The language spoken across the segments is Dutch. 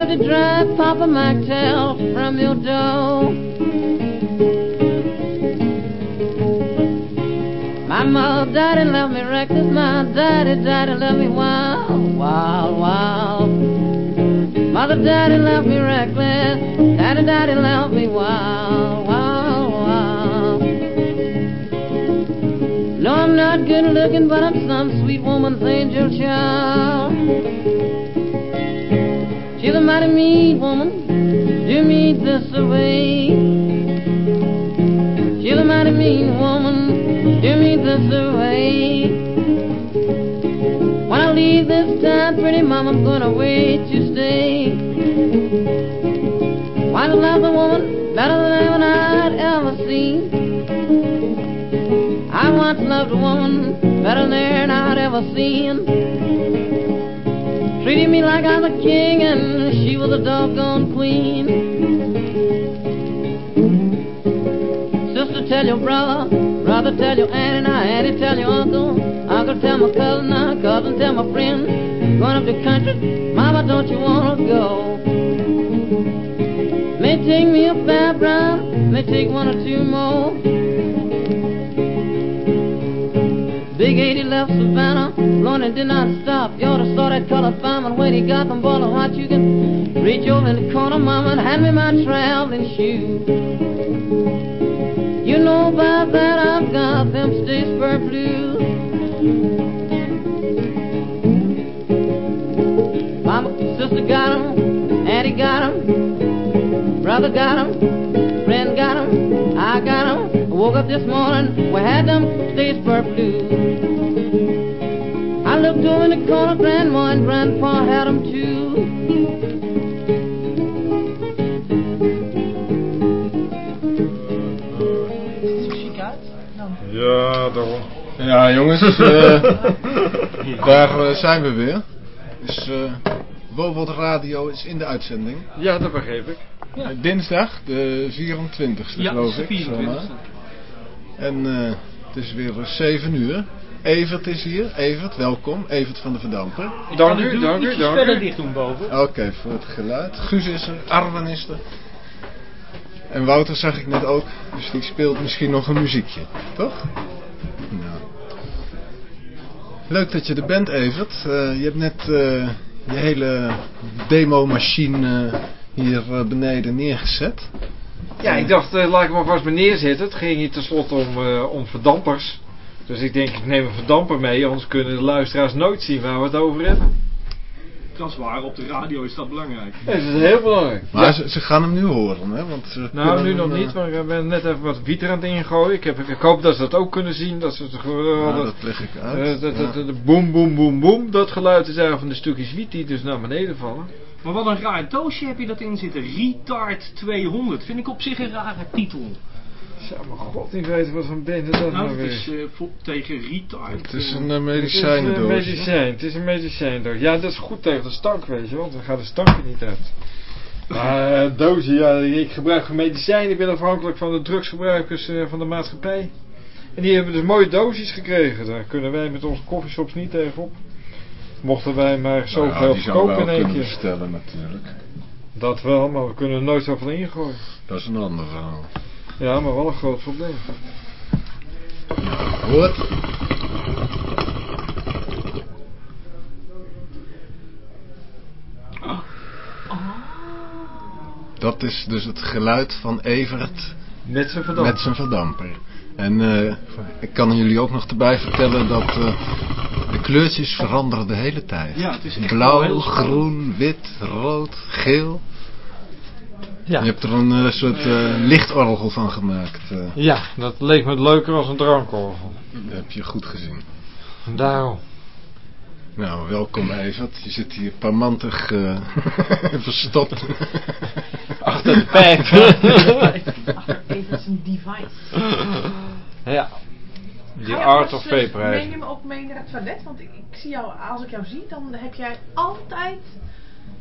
to drive Papa McTell from your door. My mother, daddy left me reckless. My daddy, daddy left me wild, wild, wild. Mother, daddy left me reckless. Daddy, daddy left me wild, wild, wild. No, I'm not good looking, but I'm some sweet woman's angel child. She's a mighty mean woman, do me this away. She's a mighty mean woman, do me this away. When I leave this town, pretty mama, I'm gonna wait to stay. Why to love a woman better than anyone I'd ever seen? I once loved a woman better than I'd ever seen. Treated me like I'm a king and she was a doggone queen. Sister, tell your brother, brother, tell your auntie, now auntie, tell your uncle, uncle, tell my cousin, now cousin, tell my friend. Going up the country, mama, don't you wanna go? May take me a fair brown, may take one or two more. Big 80 left Savannah, Lorna did not stop. To saw that colored fireman when he got them boiling hot. You can reach over in the corner, mama, and hand me my traveling shoes. You know about that, I've got them Statesboro blues. Mama, sister got 'em, auntie got 'em, brother got 'em, friend got 'em, I got 'em. Woke up this morning, we had them Statesboro blues. I looked over in the corner, grandma and grandpa had 'em too. Ja, daarom. Ja, jongens, eh, daar eh, zijn we weer. Dus eh Wowold Radio is in de uitzending. Ja, dat begreep ik. Eh, dinsdag, de 24ste Ja, geloof de ik. 24e. En eh, het is weer 7 uur. Evert is hier. Evert, welkom. Evert van de Verdamper. Ik Dank u, dank u, dank verder u. dicht doen boven. Oké, voor het geluid. Guus is er, Arwen is er. En Wouter zag ik net ook, dus die speelt misschien nog een muziekje, toch? Nou. Leuk dat je er bent, Evert. Eh, je hebt net eh, je hele demo-machine eh, hier beneden neergezet. Ja, ik dacht, eh, laat ik hem maar vast maar neerzetten. Het ging hier tenslotte om, eh, om verdampers. Dus ik denk, ik neem een verdamper mee, anders kunnen de luisteraars nooit zien waar we het over hebben. Dat is waar, op de radio is dat belangrijk. Ja, dat is heel belangrijk. Maar Ja. ze, ze gaan hem nu horen, hè? Want ze Nou, nu nog eh, niet, maar ik ben net even wat wiet er aan het ingooien. Ik, heb, ik hoop dat ze dat ook kunnen zien. Dat ze het gewoon... ja, dat, dat leg ik uit. eh, dat, dat, boem, boem, boem, boem. Dat geluid is eigenlijk van de stukjes wiet die dus naar beneden vallen. Maar wat een raar doosje heb je dat in zitten. Retard 200. Vind ik op zich een rare titel. Zou mijn god niet weten wat voor bende dat nou, Nou, het weer is eh, voor- tegen retard. Het is eh, een eh, Het is een medicijn, het is een medicijndoos. Ja, dat is goed tegen de stank, weet je want dan gaat de stank er niet uit. Maar dozen, ja, ik gebruik medicijnen, ik ben afhankelijk van de drugsgebruikers eh, van de maatschappij. En die hebben dus mooie doosjes gekregen, daar kunnen wij met onze koffieshops niet tegenop. Mochten wij maar Nou zoveel ja, zouden we verkopen in één kunnen keer. bestellen natuurlijk. Dat wel, maar we kunnen er nooit zoveel ingooien. Dat is een ander verhaal. Ja, maar wel een groot probleem. Hoort? Dat is dus het geluid van Evert Met zijn verdamp. met zijn verdamper. En eh, ik kan jullie ook nog erbij vertellen dat eh, kleurtjes veranderen de hele tijd. Ja, het is echt wel Blauw, heel groen, wit, rood, geel. Ja. Je hebt er een eh, soort eh, lichtorgel van gemaakt. eh. ja, dat leek me leuker als een drankorgel. dat heb je goed gezien. Daarom. Nou, welkom Evert. Je zit hier parmantig eh verstopt. Achter de pijp. Even zijn device. ja. Die Art of eh, Vapor Neem je me ook mee naar het toilet? Want ik, ik zie jou, als ik jou zie, dan heb jij altijd...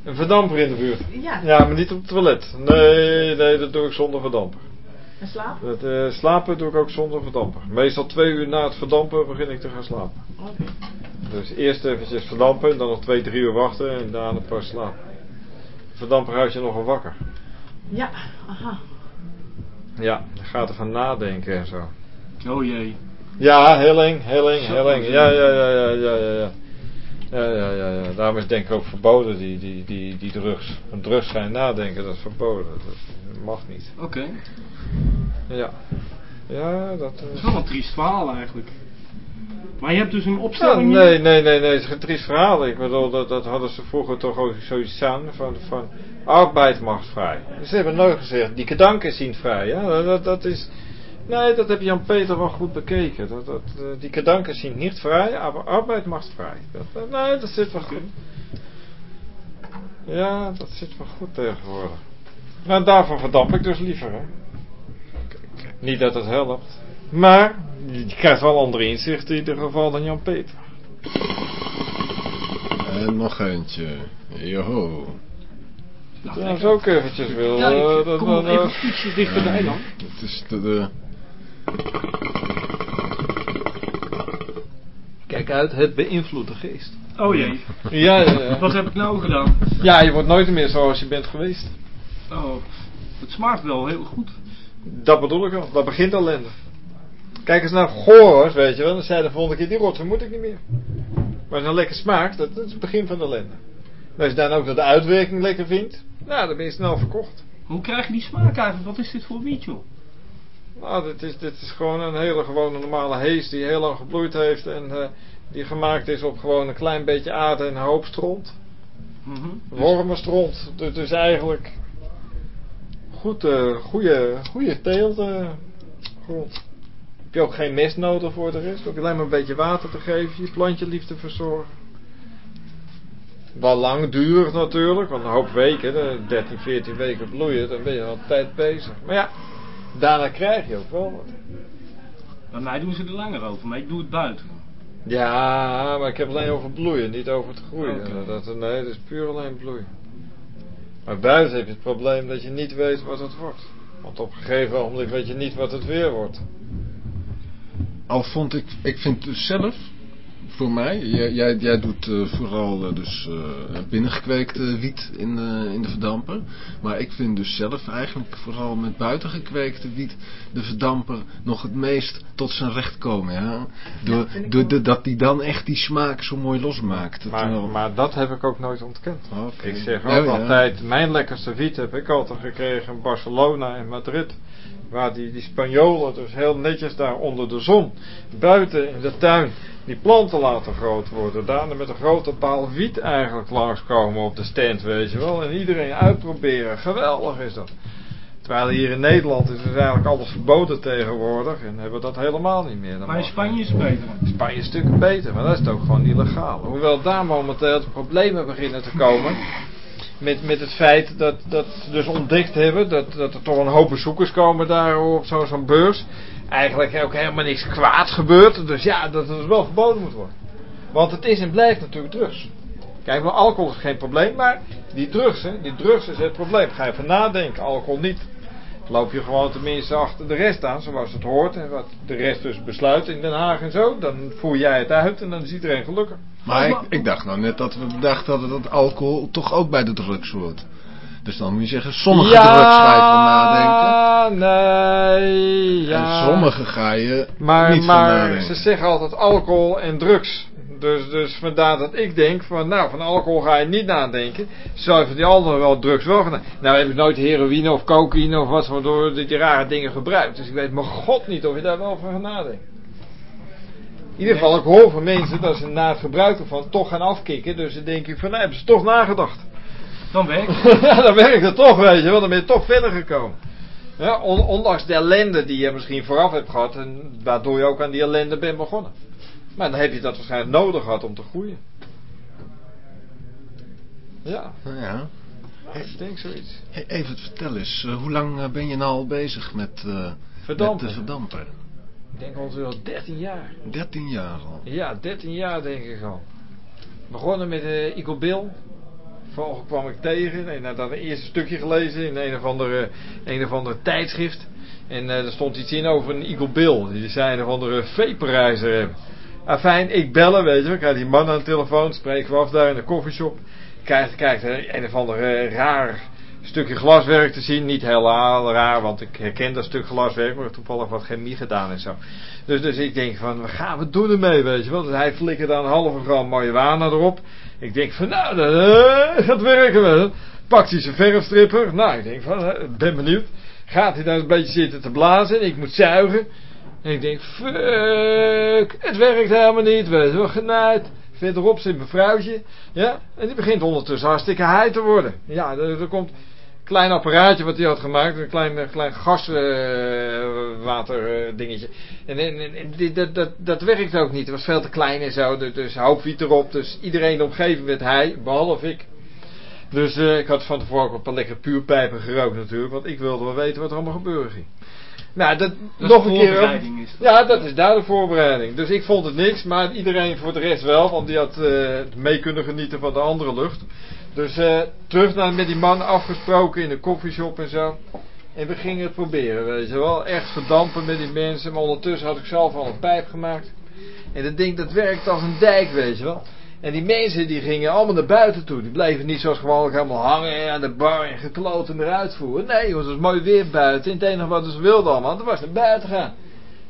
Een verdamper in de buurt. Ja, Ja, maar niet op het toilet. Nee, nee, dat doe ik zonder verdamper. en slapen? Het, eh, slapen doe ik ook zonder verdamper. Meestal twee uur na het verdampen begin ik te gaan slapen. Oké. Dus eerst eventjes verdampen, dan nog twee, drie uur wachten en daarna pas slapen. verdamper houdt je nogal wakker. Ja, aha. Ja, dan gaat er van nadenken en zo. Oh jee. Ja, heel eng, heel eng, heel eng. Ja, ja, ja, ja, ja, ja, ja. Ja, ja, ja, ja. Daarom is het denk ik ook verboden, die, die, die, die drugs. Van drugs gaan nadenken, dat is verboden. Dat mag niet. Oké. Ja. Ja, dat... Eh, is wel een triest verhaal eigenlijk. Maar je hebt dus een Ja, opstelling... nee, nee, nee, nee, het is een triest verhaal. Ik bedoel, dat, dat hadden ze vroeger toch ook zoiets aan van, van arbeid mag vrij. Ze hebben nooit gezegd, die kedanken zien vrij. Ja? Dat, dat is, nee, dat heb Jan-Peter wel goed bekeken. Dat, dat, eh, die kedanken zien niet vrij, maar arbeid mag vrij. Dat, dat- nee, dat zit wel goed. Ja, dat zit wel goed tegenwoordig. Nou, daarvan verdamp ik dus liever, hè. Niet dat het helpt. Maar, je krijgt wel andere inzichten in ieder geval dan Jan-Peter. En nog eentje. Joho. Nou, lekker. zo ook eventjes wil. Ja, eh, ik dat- kom nog even ietsje dichterbij dan. Het is de... de Kijk uit, het beïnvloedt de geest. Oh jee. Ja, ja, ja. Wat heb ik nou gedaan? ja, je wordt nooit meer zoals je bent geweest. Oh, het smaakt wel heel goed. Dat bedoel ik wel. Dat begint ellende. Kijk eens naar Goors, weet je wel. Dan zei de volgende keer, die rotzooi moet ik niet meer. Maar als het lekker smaakt, dat, dat is het begin van de ellende. En als je dan ook de uitwerking lekker vindt, nou, dan ben je snel verkocht. Hoe krijg je die smaak eigenlijk? Wat is dit voor wiet, joh? Nou, dit is, dit is gewoon een hele gewone normale hees die heel lang gebloeid heeft en eh, die gemaakt is op gewoon een klein beetje aarde en een hoop stront. Mhm. Wormenstront. Dus, dus eigenlijk goed, eh goede, goede teelt grond. Heb je ook geen mest nodig voor de rest. Je alleen maar een beetje water te geven. Je plantje lief te verzorgen. Wel langdurig natuurlijk. Want een hoop weken, de 13, 14 weken bloeien. Dan ben je al tijd bezig. Maar ja, daarna krijg je ook wel wat. Bij mij doen ze er langer over, maar ik doe het buiten. Ja, maar ik heb alleen over bloeien, niet over het groeien. Oké. Dat, nee, dat is puur alleen bloeien. Maar buiten heb je het probleem dat je niet weet wat het wordt. Want op een gegeven moment weet je niet wat het weer wordt. Al vond ik, ik vind zelf, voor mij, jij, jij, jij doet eh, vooral eh, dus eh, binnengekweekte wiet in, de in de verdamper. Maar ik vind dus zelf eigenlijk vooral met buitengekweekte wiet de verdamper nog het meest tot zijn recht komen. Ja? Door, door de, dat die dan echt die smaak zo mooi losmaakt. Dat, Maar, maar dat heb ik ook nooit ontkend. oké. Ik zeg ook altijd, mijn lekkerste wiet heb ik altijd gekregen in Barcelona en Madrid. Waar die, die Spanjolen dus heel netjes daar onder de zon, buiten in de tuin, die planten laten groot worden. Daarna met een grote paal wiet eigenlijk langskomen op de stand, weet je wel. En iedereen uitproberen. Geweldig is dat. Terwijl hier in Nederland is dus eigenlijk alles verboden tegenwoordig. En hebben we dat helemaal niet meer. Dan Maar in Spanje is het beter. Spanje is stukken beter, maar dat is het ook gewoon illegaal. Hoewel daar momenteel de problemen beginnen te komen. Met, met het feit dat, dat ze dus ontdekt hebben dat, dat er toch een hoop bezoekers komen daar op zo- zo'n beurs. Eigenlijk ook helemaal niks kwaads gebeurt. Dus ja, dat het wel verboden moet worden. Want het is en blijft natuurlijk drugs. Kijk, maar alcohol is geen probleem, maar die drugs, hè, die drugs is het probleem. Ga even nadenken, alcohol niet. Loop je gewoon tenminste achter de rest aan, zoals het hoort. En wat de rest dus besluit in Den Haag en zo. Dan voer jij het uit en dan is iedereen gelukkig. Maar ik, ik dacht nou net dat we bedacht hadden dat alcohol toch ook bij de drugs hoort. Dus dan moet je zeggen, sommige drugs ga je van nadenken. nee, ja. En sommige ga je Maar, niet van maar nadenken. ze zeggen altijd alcohol en drugs. Dus, dus vandaar dat ik denk van, nou, van alcohol ga je niet nadenken. Zou van die andere wel drugs wel gaan. Nou heb ik nooit heroïne of cocaïne of wat waardoor die, die rare dingen gebruikt. Dus ik weet mijn god niet of je daar wel van gaat nadenken. In ieder geval, ik hoor van mensen dat ze na het gebruiken van toch gaan afkicken. Dus dan denk ik van, nou hebben ze toch nagedacht. Dan werkt het. ja, dan werkt het toch, weet je wel. Dan ben je toch verder gekomen. Ja, ondanks de ellende die je misschien vooraf hebt gehad. En waardoor je ook aan die ellende bent begonnen. Maar dan heb je dat waarschijnlijk nodig gehad om te groeien. Ja, Nou ja. ik denk zoiets. Hey, even vertel eens, eh, hoe lang eh, ben je nou al bezig met, met Verdampen. de verdamper? Ik denk ongeveer al 13 jaar. 13 jaar al. Ja, 13 jaar denk ik al. Begonnen met uh, Eagle Bill. Vervolgens kwam ik tegen. En had dat een eerste stukje gelezen in een of andere, een of andere tijdschrift. En uh, er stond iets in over een Eagle Bill. Die zei een of andere vaporijzer hebben. Afijn, ik bellen, weet je. Ik had die man aan de telefoon, spreken we af daar in de koffieshop. krijg, krijg je een of ander eh, raar stukje glaswerk te zien. Niet heel raar, want ik herken dat stuk glaswerk, maar toevallig wat chemie gedaan en zo. Dus, dus ik denk van, wat gaan we doen ermee, weet je wel. Dus hij flikkert dan een halve gram marihuana erop. Ik denk van, nou, dat eh, gaat werken wel. Pakt hij zijn verfstripper. Nou, ik denk van, eh, ben benieuwd. Gaat hij dan een beetje zitten te blazen. Ik moet zuigen. En ik denk, fuck, het werkt helemaal niet, je wel, genaaid. Verderop zit mijn vrouwtje, ja, en die begint ondertussen hartstikke high te worden. Ja, er, komt een klein apparaatje wat hij had gemaakt, een klein, eh, klein gaswater dingetje. En, en, en- die- dat, dat, dat werkte ook niet, het was veel te klein en zo, dus, dus hoopwiet erop. Dus iedereen in de omgeving werd hij, behalve ik. Dus eh, ik had van tevoren ook een paar lekkere puurpijpen gerookt natuurlijk, want ik wilde wel weten wat er allemaal gebeuren ging. Nou, dat, Dat nog is een keer. Ja, dat is duidelijk voorbereiding. Dus ik vond het niks, maar iedereen voor de rest wel, want die had eh, mee kunnen genieten van de andere lucht. Dus eh, terug naar met die man afgesproken in de koffieshop en zo. En we gingen het proberen, weet je wel. Echt verdampen met die mensen. Maar ondertussen had ik zelf al een pijp gemaakt. En dat ding dat werkt als een dijk, weet je wel. En die mensen die gingen allemaal naar buiten toe. Die bleven niet zoals gewoonlijk helemaal hangen aan de bar en gekloten eruit voeren. Nee, joh, het was mooi weer buiten. En het enige wat ze wilden allemaal, dat was naar buiten gaan.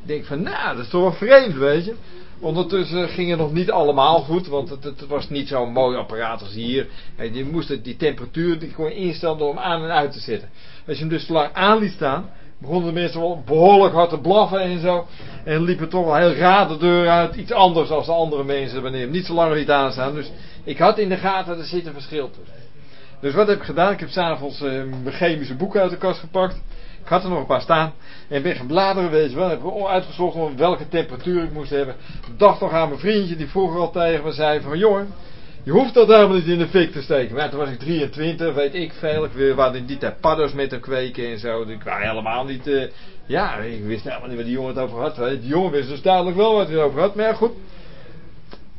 Ik denk van, nou, dat is toch wel vreemd, weet je. Ondertussen ging het nog niet allemaal goed, want het, het was niet zo'n mooi apparaat als hier. En je moest die temperatuur die kon instellen hem aan en uit te zetten. Als je hem dus te lang aan liet staan, begonnen de mensen wel behoorlijk hard te blaffen en zo. En liepen toch wel heel raar de deur uit. Iets anders dan de andere mensen wanneer niet zo lang liet aanstaan. Dus ik had in de gaten, er zit een verschil tussen. Dus wat heb ik gedaan? Ik heb s'avonds eh, mijn chemische boeken uit de kast gepakt. Ik had er nog een paar staan. En ben gaan bladeren, weet wel. Heb uitgezocht welke temperatuur ik moest hebben. Dacht nog aan mijn vriendje die vroeger al tegen me zei van... Jongen, je hoeft dat helemaal niet in de fik te steken. Maar toen was ik 23, weet ik veel. Ik we waren in die tijd padders met hem kweken en zo. Dus ik was helemaal niet... eh, ja, ik wist helemaal niet waar die jongen het over had. Die jongen wist dus duidelijk wel wat hij erover had. Maar ja, goed.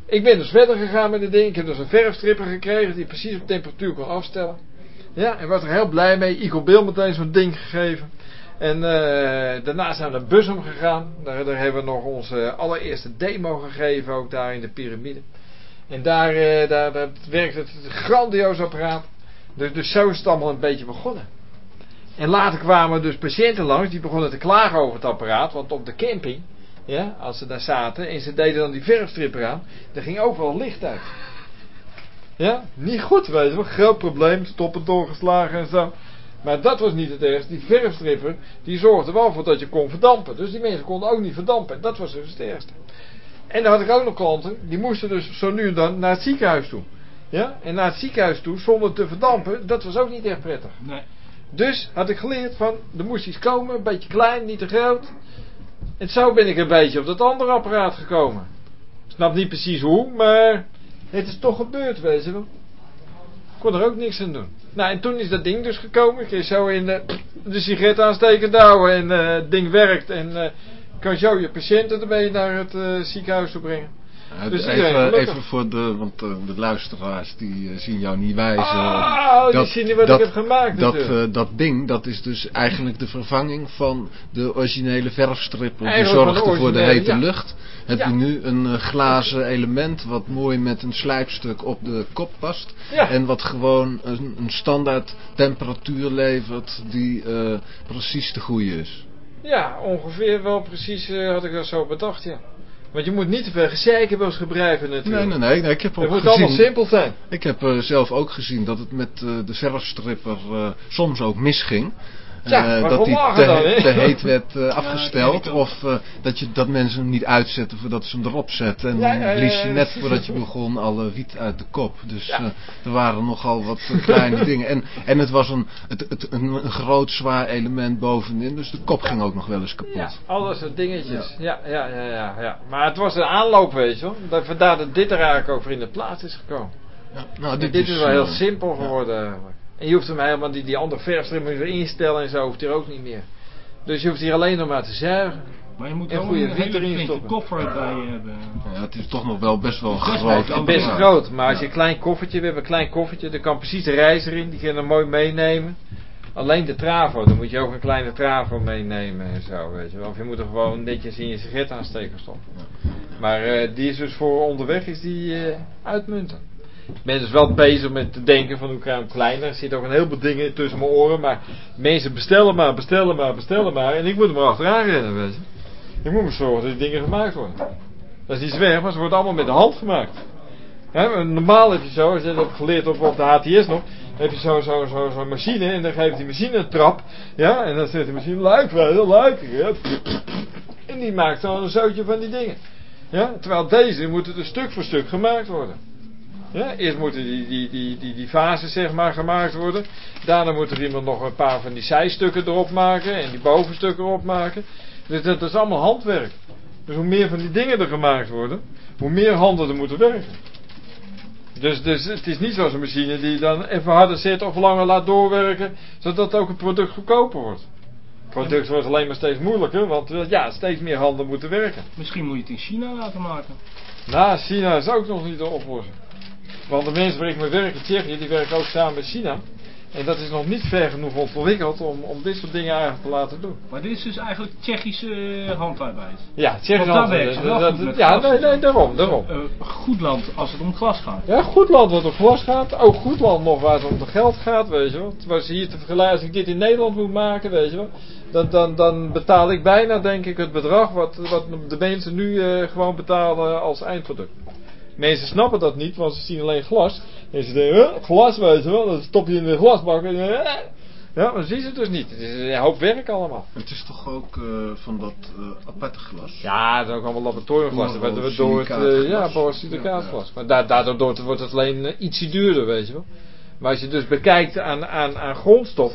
Ik ben dus verder gegaan met het ding. Ik heb dus een verfstripper gekregen die precies op temperatuur kon afstellen. Ja, en was er heel blij mee. Igor Bill meteen zo'n ding gegeven. En eh, daarna zijn we naar Bussum gegaan. Daar, daar hebben we nog onze allereerste demo gegeven, ook daar in de piramide. En daar, eh, daar, daar werkte het grandioos apparaat. Dus, dus zo is het allemaal een beetje begonnen. En later kwamen dus patiënten langs die begonnen te klagen over het apparaat. Want op de camping, ja, als ze daar zaten en ze deden dan die verfstripper aan, er ging overal licht uit. Ja, niet goed, weet je. Groot probleem, stoppen doorgeslagen en zo. Maar dat was niet het ergste. Die verfstripper, die zorgde wel voor dat je kon verdampen. Dus die mensen konden ook niet verdampen. Dat was dus het ergste. En dan had ik ook nog klanten, die moesten dus zo nu en dan naar het ziekenhuis toe. Ja, en naar het ziekenhuis toe zonder te verdampen, dat was ook niet echt prettig. Nee. Dus had ik geleerd van, er moest iets komen, een beetje klein, niet te groot. En zo ben ik een beetje op dat andere apparaat gekomen. Ik snap niet precies hoe, maar het is toch gebeurd, weet je wel. Ik kon er ook niks aan doen. Nou, en toen is dat ding dus gekomen. Ik je zo in de, de sigaret aansteken douwen en eh, het ding werkt. En eh, kan zo je patiënten ermee naar het eh, ziekenhuis toe brengen. Ja, Dus even, even voor de, want eh, de luisteraars die eh, zien jou niet wijzen. Oh, die zien niet wat ik heb gemaakt dat, dat ding, dat is dus eigenlijk de vervanging van de originele verfstripper. Die zorgde voor de hete ja. lucht. Heb Ja. je nu een glazen element wat mooi met een slijpstuk op de kop past. En wat gewoon een, een standaard temperatuur levert die precies de goede is. Ja, ongeveer wel precies eh, had ik dat zo bedacht, ja. Want je moet niet te veel gezeik hebben als gebruiker natuurlijk. Nee, nee, nee, nee, ik heb Het moet allemaal gezien. simpel zijn. Ik heb eh, zelf ook gezien dat het met eh, de verfstripper soms ook misging. Ja, Eh, maar dat die te, dan, hè? te heet werd eh, afgesteld. of eh, dat, je, dat mensen hem niet uitzetten voordat ze hem erop zetten. En Ja, ja, ja, blies je ja, net voordat je begon alle wiet uit de kop. Dus Ja. er waren nogal wat kleine dingen. En, en het was een, het, het, een, een groot zwaar element bovenin. Dus de kop ging ook nog wel eens kapot. Ja, al dat soort dingetjes. Ja, ja, ja, ja, ja. Maar het was een aanloop, weet je wel. Dat- Vandaar dat dit er eigenlijk over in de plaats is gekomen. Ja, nou, En dit, is wel heel simpel geworden eigenlijk. En je hoeft hem helemaal, die, die andere moet je weer instellen en zo, hoeft hier ook niet meer. Dus je hoeft hier alleen nog maar te zuigen. Maar je moet En wel goede een hele stoppen. koffer bij je hebben. Ja, het is toch nog wel best wel Best groot wel Best apparaat. groot, maar als je een klein koffertje, we hebben een klein koffertje, daar kan precies de reizer in, die kun je dan mooi meenemen. Alleen de travo, dan moet je ook een kleine travo meenemen en zo, weet je wel. Of je moet er gewoon netjes in je sigaretaansteker stoppen. Maar eh, die is dus voor onderweg, is die eh, uitmuntend. Dus wel bezig met te denken van hoe ik hem kleiner. Er ook een heleboel dingen tussen mijn oren. Maar mensen bestellen maar, bestellen maar, bestellen maar. En ik moet er maar achteraan rennen, weet je. Ik moet me zorgen dat die dingen gemaakt worden. Dat is niet zwerg, maar ze worden allemaal met de hand gemaakt. Normaal heb je zo, als je dat geleerd op, op de HTS nog, heb je zo'n zo, zo, zo'n machine en dan geeft die machine een trap. Ja, en dan zegt die machine, luik wel, luik. Ja. En die maakt dan een zootje van die dingen. Ja, terwijl deze moeten dus stuk voor stuk gemaakt worden. Ja, eerst moeten die, die, die, die, die fases zeg maar gemaakt worden. Daarna moet er iemand nog een paar van die zijstukken erop maken en die bovenstukken erop maken. Dus dat is allemaal handwerk. Dus hoe meer van die dingen er gemaakt worden, hoe meer handen er moeten werken. Dus, dus het is niet zoals een machine die dan even harder zet of langer laat doorwerken, zodat ook het product goedkoper wordt. Het product wordt alleen maar steeds moeilijker, want eh, ja, steeds meer handen moeten werken. Misschien moet je het in China laten maken. Nou, China is ook nog niet de oplossing. Want de mensen waar ik mee werk in Tsjechië, die werken ook samen met China. En dat is nog niet ver genoeg ontwikkeld om, om dit soort dingen eigenlijk te laten doen. Maar dit is dus eigenlijk Tsjechische eh, handarbeid. Ja, goed met Ja, nee, nee, daarom, daarom. Eh, goed land als het om glas gaat. Ja, goed land wat om glas gaat. Ook goed land nog waar het om de geld gaat, weet je wel. Terwijl ze hier te vergelijken, als ik dit in Nederland moet maken, weet je wel. Dan, dan, dan betaal ik bijna, denk ik, het bedrag wat, wat de mensen nu eh, gewoon betalen als eindproduct. Mensen snappen dat niet, want ze zien alleen glas. En ze denken, "Huh, glas, weet je wel. Dan stop je in de glasbak. En, ja, maar zien ze het dus niet. Het is een hoop werk allemaal. Het is toch ook eh, van dat eh, aparte glas? Ja, dat is ook allemaal laboratoriumglas. Ja, Waardoor het door het, eh, silicaatglas. ja, borosilicaatglas. Maar da daardoor wordt wordt het alleen ietsje duurder, weet je wel. Maar als je dus bekijkt aan, aan, aan grondstof,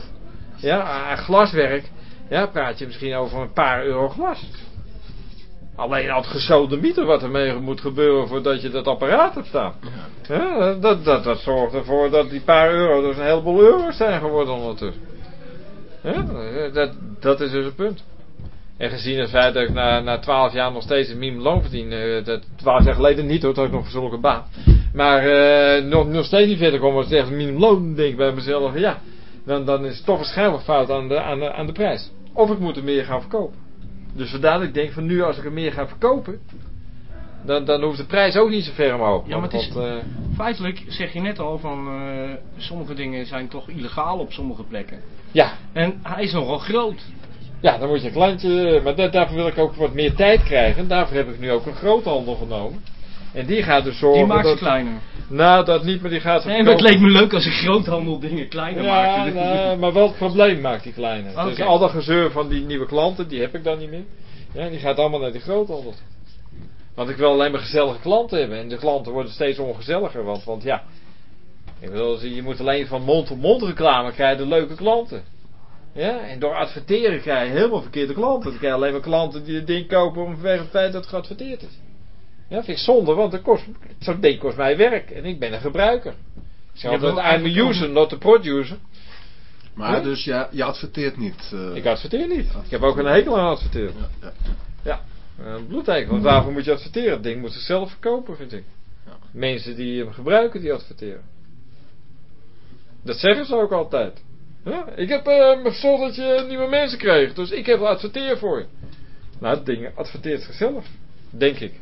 ja, aan, aan glaswerk, ja, praat je misschien over een paar euro glas. Alleen al het gesodemieter wat ermee moet gebeuren voordat je dat apparaat hebt staan. Ja, dat, dat, dat zorgt ervoor dat die paar euro dus een heleboel euro's zijn geworden ondertussen. Ja, dat, dat is dus het punt. En gezien het feit dat ik na, na 12 jaar nog steeds een minimumloon verdien, eh, dat 12 jaar geleden niet hoor, dat ik nog voor zulke baan. Maar eh, nog, nog steeds niet verder kom als echt een minimumloon, denk ik bij mezelf, ja, dan, dan is het toch waarschijnlijk fout aan de, aan, de, aan de prijs. Of ik moet er meer gaan verkopen. Dus vandaar dat ik denk van nu als ik er meer ga verkopen, dan, dan hoeft de prijs ook niet zo ver omhoog. Ja, maar het is- Want, eh, Feitelijk zeg je net al van eh, sommige dingen zijn toch illegaal op sommige plekken. ja, En hij is nogal groot. Ja, dan moet je een kleintje. Maar da- daarvoor wil ik ook wat meer tijd krijgen. Daarvoor heb ik nu ook een groothandel genomen. En die gaat dus zorgen. Die maakt ze kleiner. Nou, dat niet, maar die gaat. ze Nee, maar het leek me leuk als een groothandel dingen kleiner Ja, maakte. nou, maar wel het probleem maakt die kleiner. Dus al dat gezeur van die nieuwe klanten, die heb ik dan niet meer. Ja, die gaat allemaal naar die groothandel. Want ik wil alleen maar gezellige klanten hebben. En de klanten worden steeds ongezelliger. Want, want ja, ik bedoel, je moet alleen van mond tot mond reclame krijgen leuke klanten. Ja, en door adverteren krijg je helemaal verkeerde klanten. Dan krijg je alleen maar klanten die het ding kopen om vanwege het feit dat het geadverteerd is. Ja, vind ik zonde, want het kost, zo'n ding kost mij werk. En ik ben een gebruiker. Ik zeg Ja, altijd, maar I'm a user, not a producer. Maar Ja? dus ja, je adverteert niet. eh, Ik adverteer niet. Ik heb ook een hekel aan adverteren. ja, ja. Een bloedhekel. Want waarvoor moet je adverteren? Het ding moet zichzelf verkopen, vind ik. Ja. Mensen die hem gebruiken, die adverteren. Dat zeggen ze ook altijd. Ja, ik heb uh, gezorgd dat je nieuwe mensen kreeg, dus ik heb adverteer voor je. Nou, het ding adverteert zichzelf. Denk ik.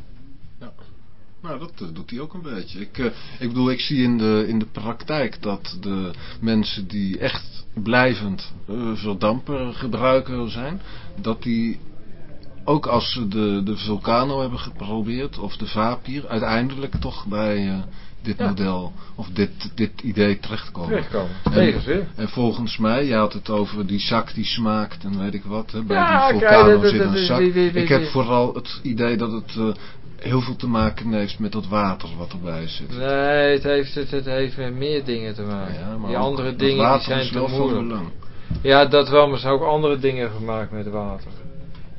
Nou, dat eh, doet hij ook een beetje. Ik, eh, ik bedoel, ik zie in de, in de praktijk dat de mensen die echt blijvend uh, verdamper gebruiker zijn, dat die ook als ze de, de Vulcano hebben geprobeerd, of de Vapir, uiteindelijk toch bij dit Ja. model, of dit, dit idee terechtkomen. Terechtkomen. En- Tegenzeer. En volgens mij, je had het over die zak die smaakt en weet ik wat. Hè, bij Ja, die Vulcano dat- zit dat een zak. ik heb vooral het idee dat het eh, heel veel te maken heeft met dat water wat erbij zit. Nee, het heeft, het, het heeft met meer dingen te maken. Ja, maar die andere dingen die zijn te moeilijk. Ja, dat wel, maar er zijn ook andere dingen gemaakt met water.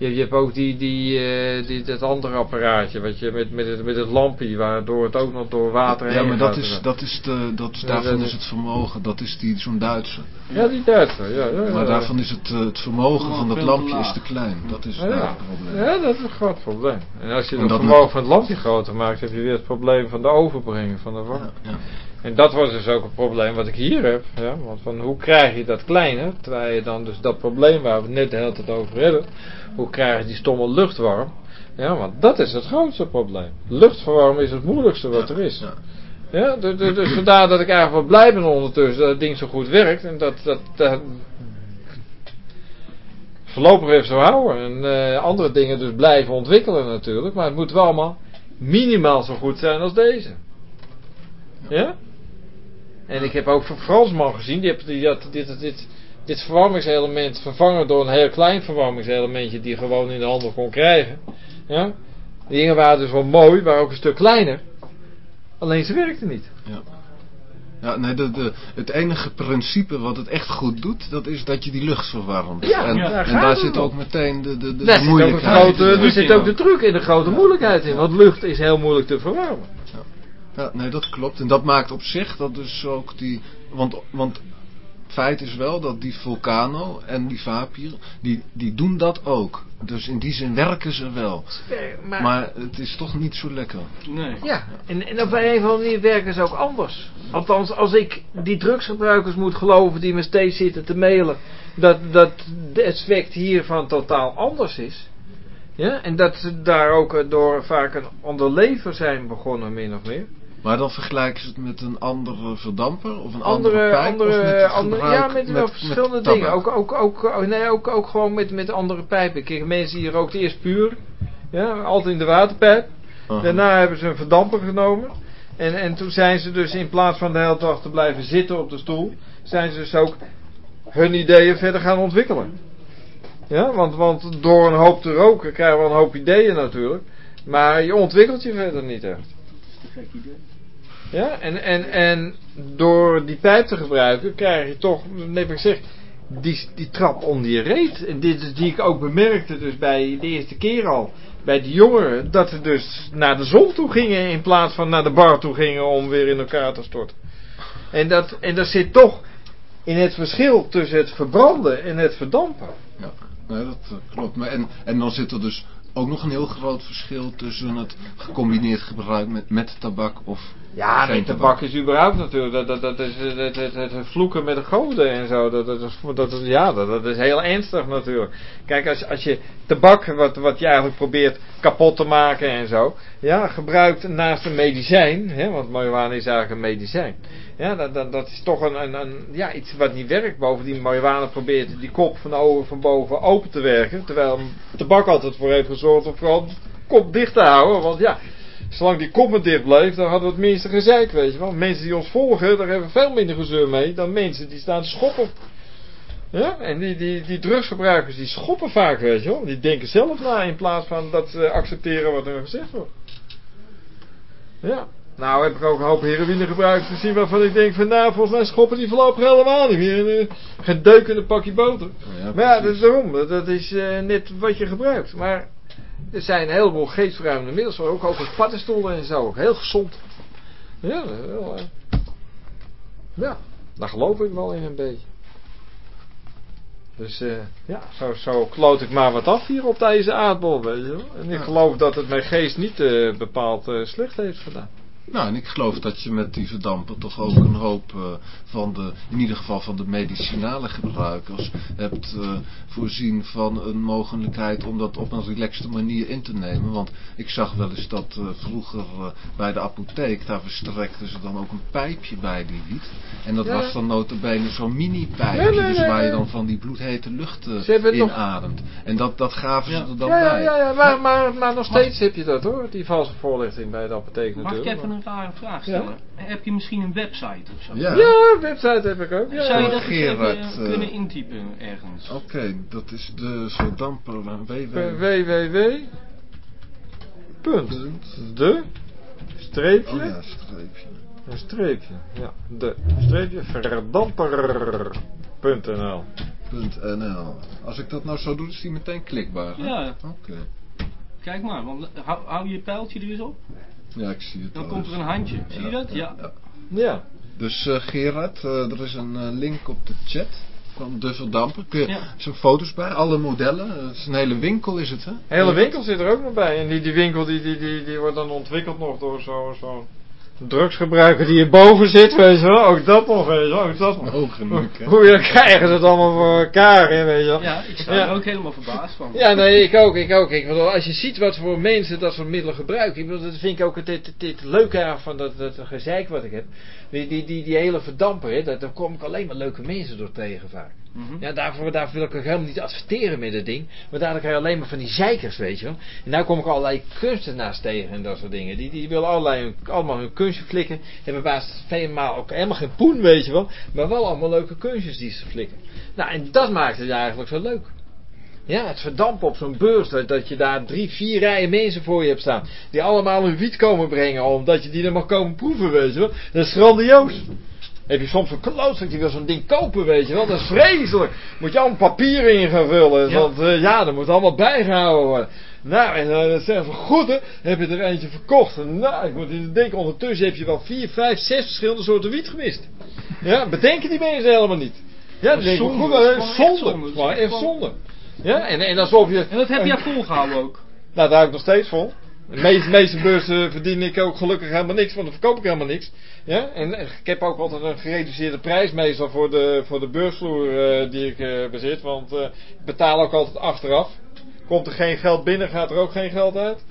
Je, je hebt ook die, die, eh, die, dat andere apparaatje, wat je met, met, het, met het lampje, waardoor het ook nog door water Ja, heen maar dat gaat. is, dat is de, dat, Ja, daarvan dat is het vermogen, dat is die zo'n Duitse. Ja, die Duitser, ja. ja, ja. Maar daarvan is het, eh, het vermogen van dat lampje is te klein. Dat is Ja, daar ja. het probleem. Ja, dat is een groot probleem. En als je het vermogen van het lampje groter maakt, heb je weer het probleem van de overbrenging van de warmte. En dat was dus ook een probleem wat ik hier heb. Ja? Want van hoe krijg je dat kleiner? Terwijl je dan dus dat probleem waar we het net de hele tijd over hebben. Hoe krijg je die stomme lucht warm? Ja, want dat is het grootste probleem. Lucht verwarmen is het moeilijkste wat er is. Ja. Dus, dus, dus vandaar dat ik eigenlijk wel blij ben ondertussen dat het ding zo goed werkt. En dat dat, dat voorlopig even zo houden. En eh, andere dingen dus blijven ontwikkelen natuurlijk. Maar het moet wel allemaal minimaal zo goed zijn als deze. Ja? En ik heb ook van Fransman gezien, die, heeft, die had dit, dit, dit verwarmingselement vervangen door een heel klein verwarmingselementje die je gewoon in de handel kon krijgen. Ja? Die dingen waren dus wel mooi, waren ook een stuk kleiner. Alleen ze werkten niet. Ja. Ja, nee, de, de, het enige principe wat het echt goed doet, dat is dat je die lucht verwarmt. Ja, en, ja, daar en daar zit ook meteen de, de, de, Daar de zit ook, een moeilijkheid. grote, in. er zit ook de truc in, de grote moeilijkheid in. Want lucht is heel moeilijk te verwarmen. Ja, nee, dat klopt. En dat maakt op zich dat dus ook die... Want, want feit is wel dat die Vulcano en die Vapir, die, die doen dat ook. Dus in die zin werken ze wel. Maar, Maar het is toch niet zo lekker. Nee. ja, en, en op een of andere manier werken ze ook anders. Althans, als ik die drugsgebruikers moet geloven die me steeds zitten te mailen, dat, dat het effect hiervan totaal anders is. Ja, en dat ze daar ook door vaak een ander leven zijn begonnen, min of meer. Maar dan vergelijken ze het met een andere verdamper of een andere, andere, pijp andere, of andere ja, met, wel verschillende dingen. Ook, ook, ook, oh, nee, ook, ook gewoon met, met andere pijpen. Kijk, mensen hier rookten eerst puur. Ja, altijd in de waterpijp. Aha. Daarna hebben ze een verdamper genomen. En, en toen zijn ze dus in plaats van de hele dag te blijven zitten op de stoel, zijn ze dus ook hun ideeën verder gaan ontwikkelen. Ja, want, want door een hoop te roken krijgen we een hoop ideeën natuurlijk. Maar je ontwikkelt je verder niet echt. Gek idee. Ja, en, en, en door die pijp te gebruiken krijg je toch, wat ik zeg, die, die trap onder je reet. En dit is die ik ook bemerkte dus bij de eerste keer al. Bij die jongeren, dat ze dus naar de zon toe gingen in plaats van naar de bar toe gingen om weer in elkaar te storten. En dat, en dat zit toch in het verschil tussen het verbranden en het verdampen. Ja, nee, dat eh, klopt. Maar en, en dan zit er dus ook nog een heel groot verschil tussen het gecombineerd gebruik met, met tabak of Ja, geen tabak is überhaupt natuurlijk. Dat, dat, dat is het, het, vloeken met de goden en zo. Dat, dat, is, dat, is, ja, dat, dat is heel ernstig natuurlijk. Kijk, als, als je tabak, wat, wat je eigenlijk probeert kapot te maken en zo. Ja, gebruikt naast een medicijn. Hè, want marihuana is eigenlijk een medicijn. Ja, dat, dat, dat is toch een, een, een, ja, iets wat niet werkt. Bovendien, marihuana probeert die kop van, over, van boven open te werken. Terwijl tabak altijd voor heeft gezorgd om vooral de kop dicht te houden. Want ja, zolang die kop maar dicht bleef, dan hadden we het minste gezeik, weet je wel. Mensen die ons volgen, daar hebben we veel minder gezeur mee dan mensen die staan schoppen. Ja, en die, die, die drugsgebruikers die schoppen vaak, weet je wel. Die denken zelf na in plaats van dat ze accepteren wat er gezegd wordt. Ja. Nou heb ik ook een hoop heroïne gebruikt gezien waarvan ik denk van nou, volgens mij schoppen die voorlopig helemaal niet meer. In een pakje boter. Ja, Maar ja, dat is daarom. Dat, is net wat je gebruikt. Maar er zijn een heleboel geestverruimende middels, ook over paddenstoelen en zo. Heel gezond. Ja, dat is wel, eh, ja, daar geloof ik wel in een beetje. Dus eh, ja, zo, zo kloot ik maar wat af hier op deze aardbol, weet je wel. En ik geloof dat het mijn geest niet eh, bepaald slecht heeft gedaan. Nou, en ik geloof dat je met die verdamper toch ook een hoop eh, van de, in ieder geval van de medicinale gebruikers, hebt eh, voorzien van een mogelijkheid om dat op een relaxte manier in te nemen. Want ik zag wel eens dat eh, vroeger bij de apotheek, daar verstrekten ze dan ook een pijpje bij die wiet. En dat Ja. was dan notabene zo'n mini-pijpje, Nee, nee, dus waar je dan van die bloedhete lucht inademt. En dat, dat gaven Ja. ze er dan Ja, bij. ja, ja maar, maar, maar nog steeds heb je dat hoor, die valse voorlichting bij de apotheek Mag ik natuurlijk. Een rare vraag stellen? Heb je misschien een website of zo? Ja. Ja, website heb ik ook. Ja, Zou je dat eens Gerard, even eh, kunnen intypen ergens? Oké, dat is de verdamper eh, www. www. Punt. De. Streepje. Oh ja, streepje. Een streepje. Ja. De. Streepje. Verdamper.nl. .nl. Als ik dat nou zo doe, is die meteen klikbaar. hè? Ja, Oké. kijk maar, want hou, hou je pijltje er eens op. Ja, ik zie het Dan al komt er een handje. Zie je dat? Ja. Ja. Dus eh, Gerard, eh, er is een eh, link op de chat van de verdamper. Kun je, Ja. Er zijn foto's bij, alle modellen. Het is een hele winkel is het, hè? Hele winkel zit er ook nog bij. En die, die winkel die, die, die, die wordt dan ontwikkeld nog door zo'n zo De drugsgebruiker die hierboven zit, weet je wel. Ook dat nog, weet je wel. Ook dat nog. Ook genoeg, hè? Hoe je krijgen ze het allemaal voor elkaar, hè, weet je wel. Ja, ik sta Ja. er ook helemaal verbaasd van. Ja, nee, ik ook, ik ook. Ik bedoel, als je ziet wat voor mensen dat soort middelen gebruiken, ik bedoel, dat vind ik ook het, het, het, het leuke aan van dat, dat gezeik wat ik heb. Die, die, die, die hele verdamper, hè, dat, daar kom ik alleen maar leuke mensen door tegen vaak. Mhm. Ja, daarvoor, daarvoor wil ik ook helemaal niet adverteren met dat ding. Maar daardoor krijg je alleen maar van die zeikers, weet je wel. En nou kom ik allerlei kunstenaars tegen en dat soort dingen. Die, die willen allerlei, allemaal hun kunstje flikken. Hebben baas veelmaal ook helemaal geen poen, weet je wel. Maar wel allemaal leuke kunstjes die ze flikken. Nou, en dat maakt het eigenlijk zo leuk. Ja, het verdampen op zo'n beurs, dat, dat je daar drie, vier rijen mensen voor je hebt staan. Die allemaal hun wiet komen brengen, omdat je die er mag komen proeven, weet je wel. Dat is grandioos. Heb je soms een klootzak die wil zo'n ding kopen, weet je wel. Dat is vreselijk. Moet je allemaal papieren in gaan vullen. Ja. Want eh, ja, dat moet allemaal bijgehouden worden. Nou, en eh, dat zeggen ze goed hè. Heb je er eentje verkocht. En, nou, ik moet in denken, ondertussen heb je wel vier, vijf, zes verschillende soorten wiet gemist. Ja, bedenken die mensen helemaal niet. Ja, dan zonde, goed, het is zonde. zonde. Maar echt zonde. Ja, en, en alsof je... En dat heb jij volgehouden ook. Nou, daar hou ik nog steeds vol. De meeste, meeste beurzen verdien ik ook gelukkig helemaal niks, want dan verkoop ik helemaal niks. Ja? En ik heb ook altijd een gereduceerde prijs meestal voor de, voor de beursvloer eh, die ik eh, bezit, want eh, ik betaal ook altijd achteraf. Komt er geen geld binnen, gaat er ook geen geld uit.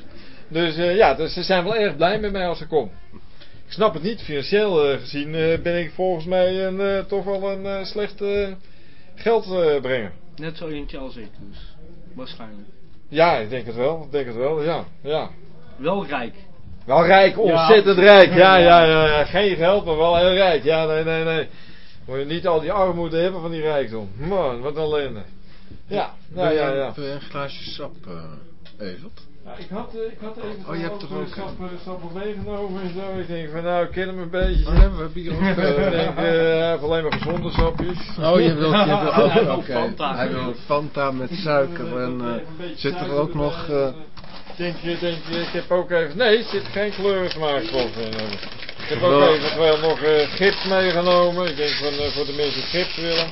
Dus ja, dus ze zijn wel erg blij met mij als ik kom. Ik snap het niet, financieel gezien ben ik volgens mij een, toch wel een slechte geldbrenger. Net zo eentje als ik dus. Waarschijnlijk. ja, ik denk het wel, ik denk het wel, ja. ja. Wel rijk. Wel rijk, ontzettend rijk. Ja, ja, ja, ja. Geen geld, maar wel heel rijk. Ja, nee, nee, nee. Moet je niet al die armoede hebben van die rijkdom. Man, wat een ellende. Ja, Wil ja, ja, ja. Wil je een glaasje sap, eh Evert? Ja, ik had, eh, ik had even Oh, je hebt er ook eh, stap op meegenomen en zo. Ik denk van nou, ik ken hem een beetje. Oh, ja, we hebben hier ook Eh, ik denk, hij heeft alleen maar gezonde sapjes. Oh, je wilt, je wilt Hij wil ook, oké. Fanta. Hij wil Fanta met suiker en eh, zit er ook nog... eh, Denk je, denk je, ik heb ook even... Nee, er zit geen kleursmaakstof in. Ik heb ook Wel- eventueel nog eh, gips meegenomen. Ik denk van, eh, voor de mensen die gips willen.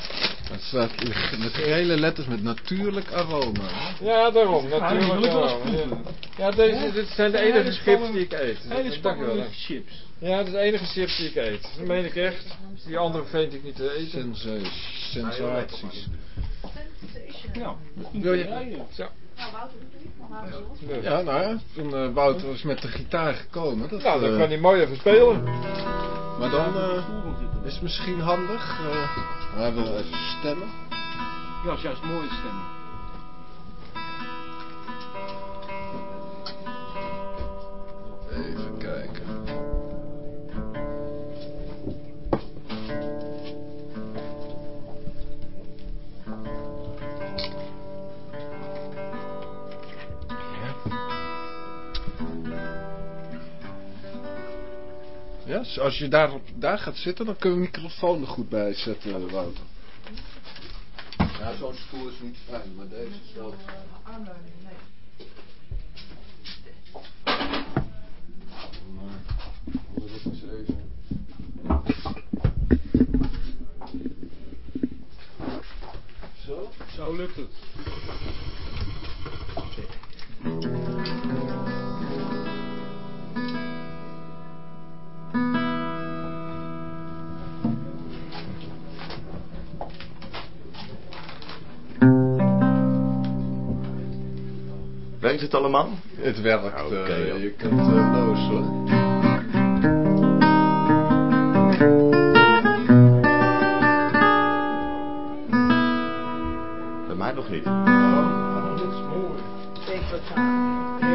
het staat met gele letters met natuurlijk aroma. Ja, daarom. Ja, Natuurlijk. proeven. Ja, deze, dit zijn de enige dat chips die ik eet. Hele Dus je wel. spannende chips. Ja, dat is de enige chips die ik eet. Dat meen ik echt. Die andere vind ik niet te eten. Sensa- Sensaties. Ja, Wil je- Zo. Nou. Ja, nou ja, toen eh, Wouter is met de gitaar gekomen. Dat, Nou, dan eh, kan hij mooi even spelen. maar dan eh, is het misschien handig. eh, hij wil even stemmen. Ja, is juist mooie stemmen. Ja, als je daar, daar gaat zitten, dan kun je de microfoon er goed bij zetten, Wouter. Ja, zo'n stoel is niet fijn, maar deze is wel... Armleuning, nee. Even... Zo? Zo lukt het. Werkt het allemaal? Het werkt, Oké, eh, dan. je kunt eh, los hoor. Bij mij nog niet. Het zijn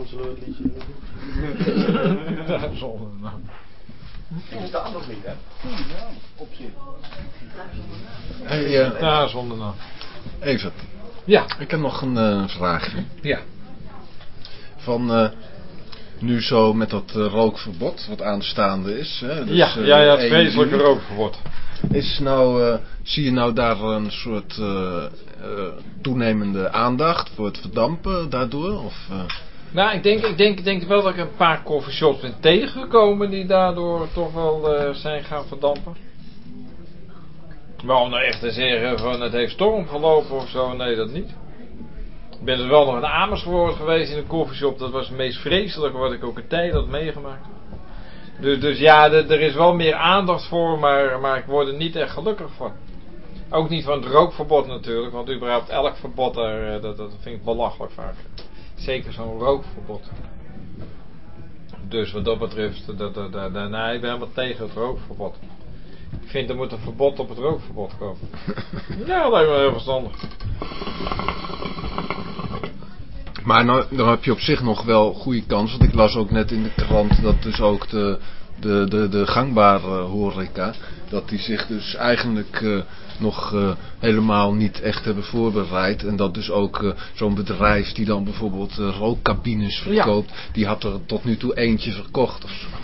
naam, zullen we het liedje doen? Zonder naam. Die bestaat nog niet, hè? Op zich. Hey, eh, Ja, zonder naam. Evert, Ja. ik heb nog een eh, vraagje. Ja. Van eh, nu zo met dat eh, rookverbod wat aanstaande is. Hè, dus, ja, eh, ja, ja, het 1 vreselijke rookverbod. Is nou, eh, zie je nou daar een soort eh, eh, toenemende aandacht voor het verdampen daardoor? Of, eh, Nou, ik denk, ik, denk, denk wel dat ik een paar coffeeshops ben tegengekomen die daardoor toch wel eh, zijn gaan verdampen. Maar om nou echt te zeggen van het heeft storm gelopen of zo, nee dat niet. Ik ben dus wel nog in Amersfoort geweest in een koffieshop. Dat was het meest vreselijke wat ik ook een tijd had meegemaakt. Dus, dus ja, er is wel meer aandacht voor, maar, maar ik word er niet echt gelukkig van. Ook niet van het rookverbod natuurlijk, want überhaupt elk verbod daar, eh, dat, dat vind ik belachelijk vaak. Zeker zo'n rookverbod. Dus wat dat betreft, dat, dat- nee, ik ben helemaal tegen het rookverbod. Ik vind er moet een verbod op het rookverbod komen. ja, dat lijkt me heel verstandig. Maar nou, dan heb je op zich nog wel goede kans. Want ik las ook net in de krant dat dus ook de, de, de, de gangbare horeca... dat die zich dus eigenlijk eh, nog eh, helemaal niet echt hebben voorbereid. En dat dus ook eh, zo'n bedrijf die dan bijvoorbeeld eh, rookcabines verkoopt... die had er tot nu toe eentje verkocht of zo.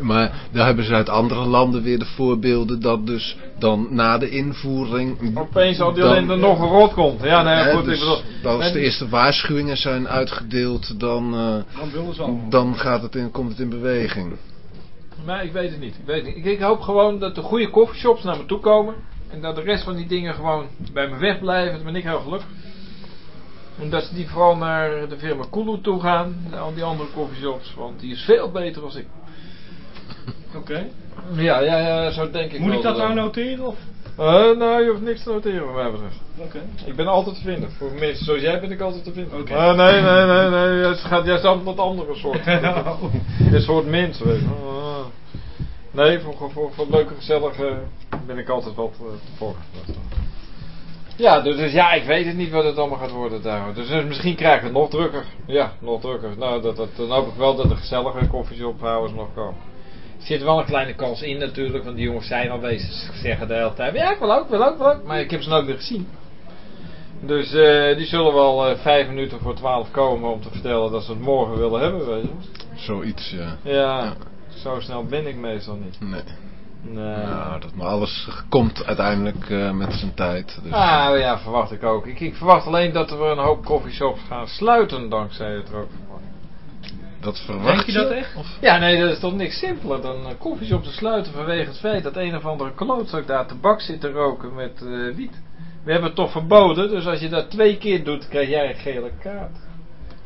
Maar daar hebben ze uit andere landen weer de voorbeelden dat dus dan na de invoering... Opeens al die dan- alleen er nog een rot komt. Ja, nee, Hè, goed, dus ik bedoel... als en- de eerste waarschuwingen zijn uitgedeeld, dan, eh, Dan dan gaat het in, komt het in beweging. Maar ik weet het niet. Ik, weet het niet. Ik, hoop gewoon dat de goede coffeeshops naar me toe komen. En dat de rest van die dingen gewoon bij me wegblijven. Dan ben ik heel gelukkig. En dat ze die vooral naar de firma Kulu toe gaan. naar Al die andere coffeeshops. Want die is veel beter dan ik. Oké. Ja, ja, ja, zo denk ik Moet wel ik dat nou noteren of? Eh, nou, je hoeft niks te noteren wat mij betreft. Oké. Ik ben altijd te vinden. Voor mensen zoals jij ben ik altijd te vinden. Oké. Ah, nee, nee, nee, nee. Het gaat juist altijd wat andere soorten. Een soort mensen, weet je. Ah. Nee, voor, voor, voor, leuke, gezellige ben ik altijd wat eh, te volgen. Ja, dus, dus ja, ik weet het niet wat het allemaal gaat worden daar. Dus, dus misschien krijg ik het nog drukker. Ja, nog drukker. Nou, dat, dat, dan hoop ik wel dat de gezellige koffieshophouders nog komen. Er zit wel een kleine kans in natuurlijk, want die jongens zijn al bezig. Ze zeggen de hele tijd, ja, ik wil ook, wil ook, wil ook. Maar ik heb ze nooit meer gezien. Dus eh, die zullen wel eh, vijf minuten voor twaalf komen om te vertellen dat ze het morgen willen hebben, weet je. Zoiets, ja. Ja, Ja. zo snel ben ik meestal niet. Nee. Nee. Nou, dat, maar alles komt uiteindelijk eh, met zijn tijd. Dus, Ah, ja, verwacht ik ook. Ik, ik verwacht alleen dat er een hoop coffeeshops gaan sluiten dankzij het rookverbod. Dat verwacht Denk je dat echt? Of? Ja, nee, dat is toch niks simpeler dan een koffieshop te sluiten vanwege het feit dat een of andere klootzak daar tabak zit te roken met eh, wiet. We hebben het toch verboden, dus als je dat twee keer doet, krijg jij een gele kaart.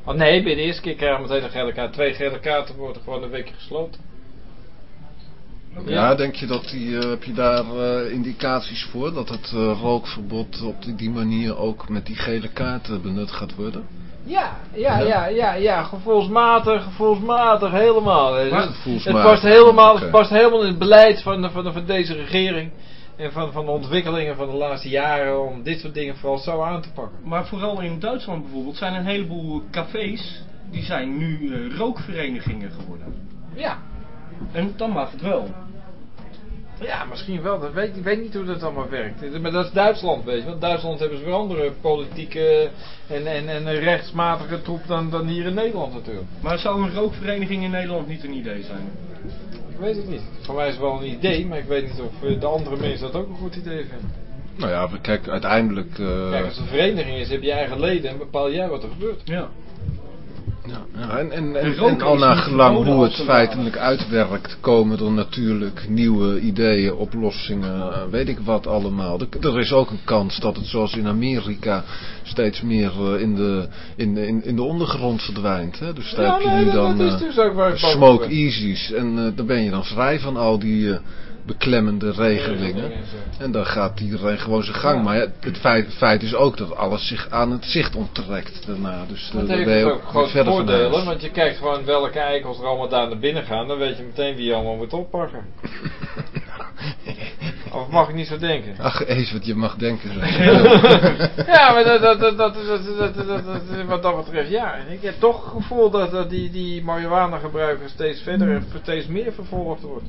Oh nee, bij de eerste keer krijg je meteen een gele kaart. Twee gele kaarten worden gewoon een weekje gesloten. Ja, denk je dat die, eh, heb je daar eh, indicaties voor dat het eh, rookverbod op die, die manier ook met die gele kaarten benut gaat worden? Ja, ja, Ja? ja, ja, gevoelsmatig, gevoelsmatig, helemaal. Het- past helemaal, het past helemaal in het beleid van, de- van, de- van deze regering en van, van de ontwikkelingen van de laatste jaren om dit soort dingen vooral zo aan te pakken. Maar vooral in Duitsland bijvoorbeeld zijn een heleboel cafés die zijn nu eh, rookverenigingen geworden. Ja, En dan mag het wel. Ja, misschien wel. Dat weet, ik weet niet hoe dat allemaal werkt. Maar dat is Duitsland, weet je. Want in Duitsland hebben ze weer andere politieke en, en, en rechtsmatige troep dan, dan hier in Nederland natuurlijk. Maar zou een rookvereniging in Nederland niet een idee zijn? Ik weet het niet. Voor mij is het wel een idee, maar ik weet niet of eh, de andere mensen dat ook een goed idee vinden. Nou ja, kijk, uiteindelijk... eh, Kijk, als het een vereniging is, heb je eigen leden en bepaal jij wat er gebeurt. Ja. Ja, ja, en, en, al naar gelang hoe het feitelijk uitwerkt, komen er natuurlijk nieuwe ideeën, oplossingen, eh, weet ik wat allemaal. Er, is ook een kans dat het zoals in Amerika steeds meer eh, in, de, in, de- in, in de ondergrond verdwijnt. Hè? Dus daar Ja, heb je nee, nu dan eh, dus bang smoke easies en eh, dan ben je dan vrij van al die eh, beklemmende regelingen. En dan gaat iedereen gewoon zijn gang. Maar het feit, feit is ook dat alles zich aan het zicht onttrekt daarna. Dus Dat heeft ben je ook voordelen, want je kijkt gewoon welke eikels er allemaal daar naar binnen gaan. Dan weet je meteen wie je allemaal moet oppakken. Of mag ik niet zo denken? Ach, eens wat je mag denken. Ja, maar dat, dat, dat, dat, dat, dat, wat dat betreft, ja. Ik heb toch het gevoel dat, dat die, die marihuana gebruiker steeds verder en steeds meer vervolgd wordt.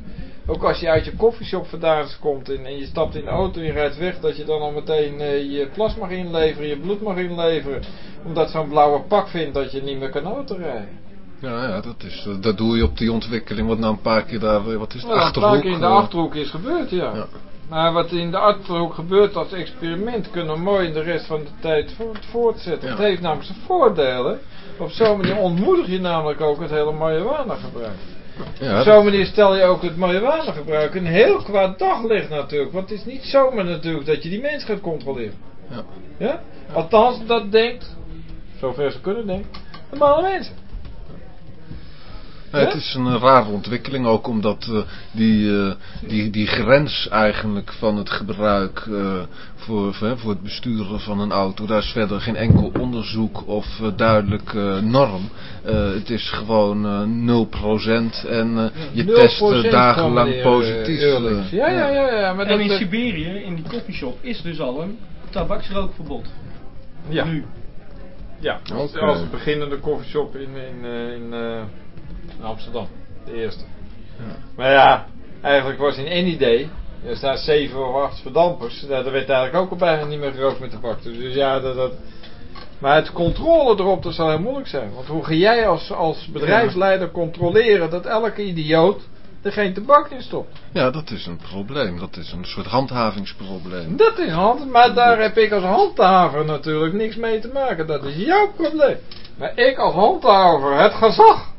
Ook als je uit je koffieshop vandaan komt en, en je stapt in de auto en je rijdt weg, dat je dan al meteen eh, je plas mag inleveren, je bloed mag inleveren. Omdat zo'n blauwe pak vindt dat je niet meer kan autorijden. Ja, ja, dat, is, dat doe je op die ontwikkeling wat nou een paar keer daar, wat is het, Wat een achterhoek. paar keer in de eh, achterhoek is gebeurd, ja. Ja. Maar wat in de achterhoek gebeurt als experiment kunnen we mooi in de rest van de tijd voort- voortzetten. Ja. Het heeft namelijk zijn voordelen. Op zo'n manier ontmoedig je namelijk ook het hele marihuana gebruik. ja, Op zo'n manier stel je ook het marihuana gebruik een heel kwaad daglicht natuurlijk. Want het is niet zomaar natuurlijk dat je die mens gaat controleren. Ja. Ja? Althans, dat denkt, zover ze kunnen denken, normale mensen. Het is een eh, rare ontwikkeling ook omdat eh, die, eh, die, die grens eigenlijk van het gebruik eh, voor, voor, voor het besturen van een auto, daar is verder geen enkel onderzoek of duidelijk eh, norm. Eh, het is gewoon eh 0% en eh, je 0% test dagenlang positief. Ja, ja, ja, ja. Maar En in Siberië, in die koffieshop, is dus al een tabaksrookverbod. ja. Nu. Ja, als, Oké. als beginnende koffieshop in, in, eh, in, eh, in Amsterdam. De eerste. Maar ja, eigenlijk was in any day. Er staan zeven of acht verdampers. Nou, daar werd eigenlijk ook al bijna niet meer gerookt met tabak. Dus, dus ja, dat, dat... Maar het controle erop, dat zal heel moeilijk zijn. Want hoe ga jij als, als bedrijfsleider controleren dat elke idioot er geen tabak in stopt? ja, dat is een probleem. Dat is een soort handhavingsprobleem. Dat is hand, maar daar heb ik als handhaver natuurlijk niks mee te maken. Dat is jouw probleem. Maar ik als handhaver, het gezag.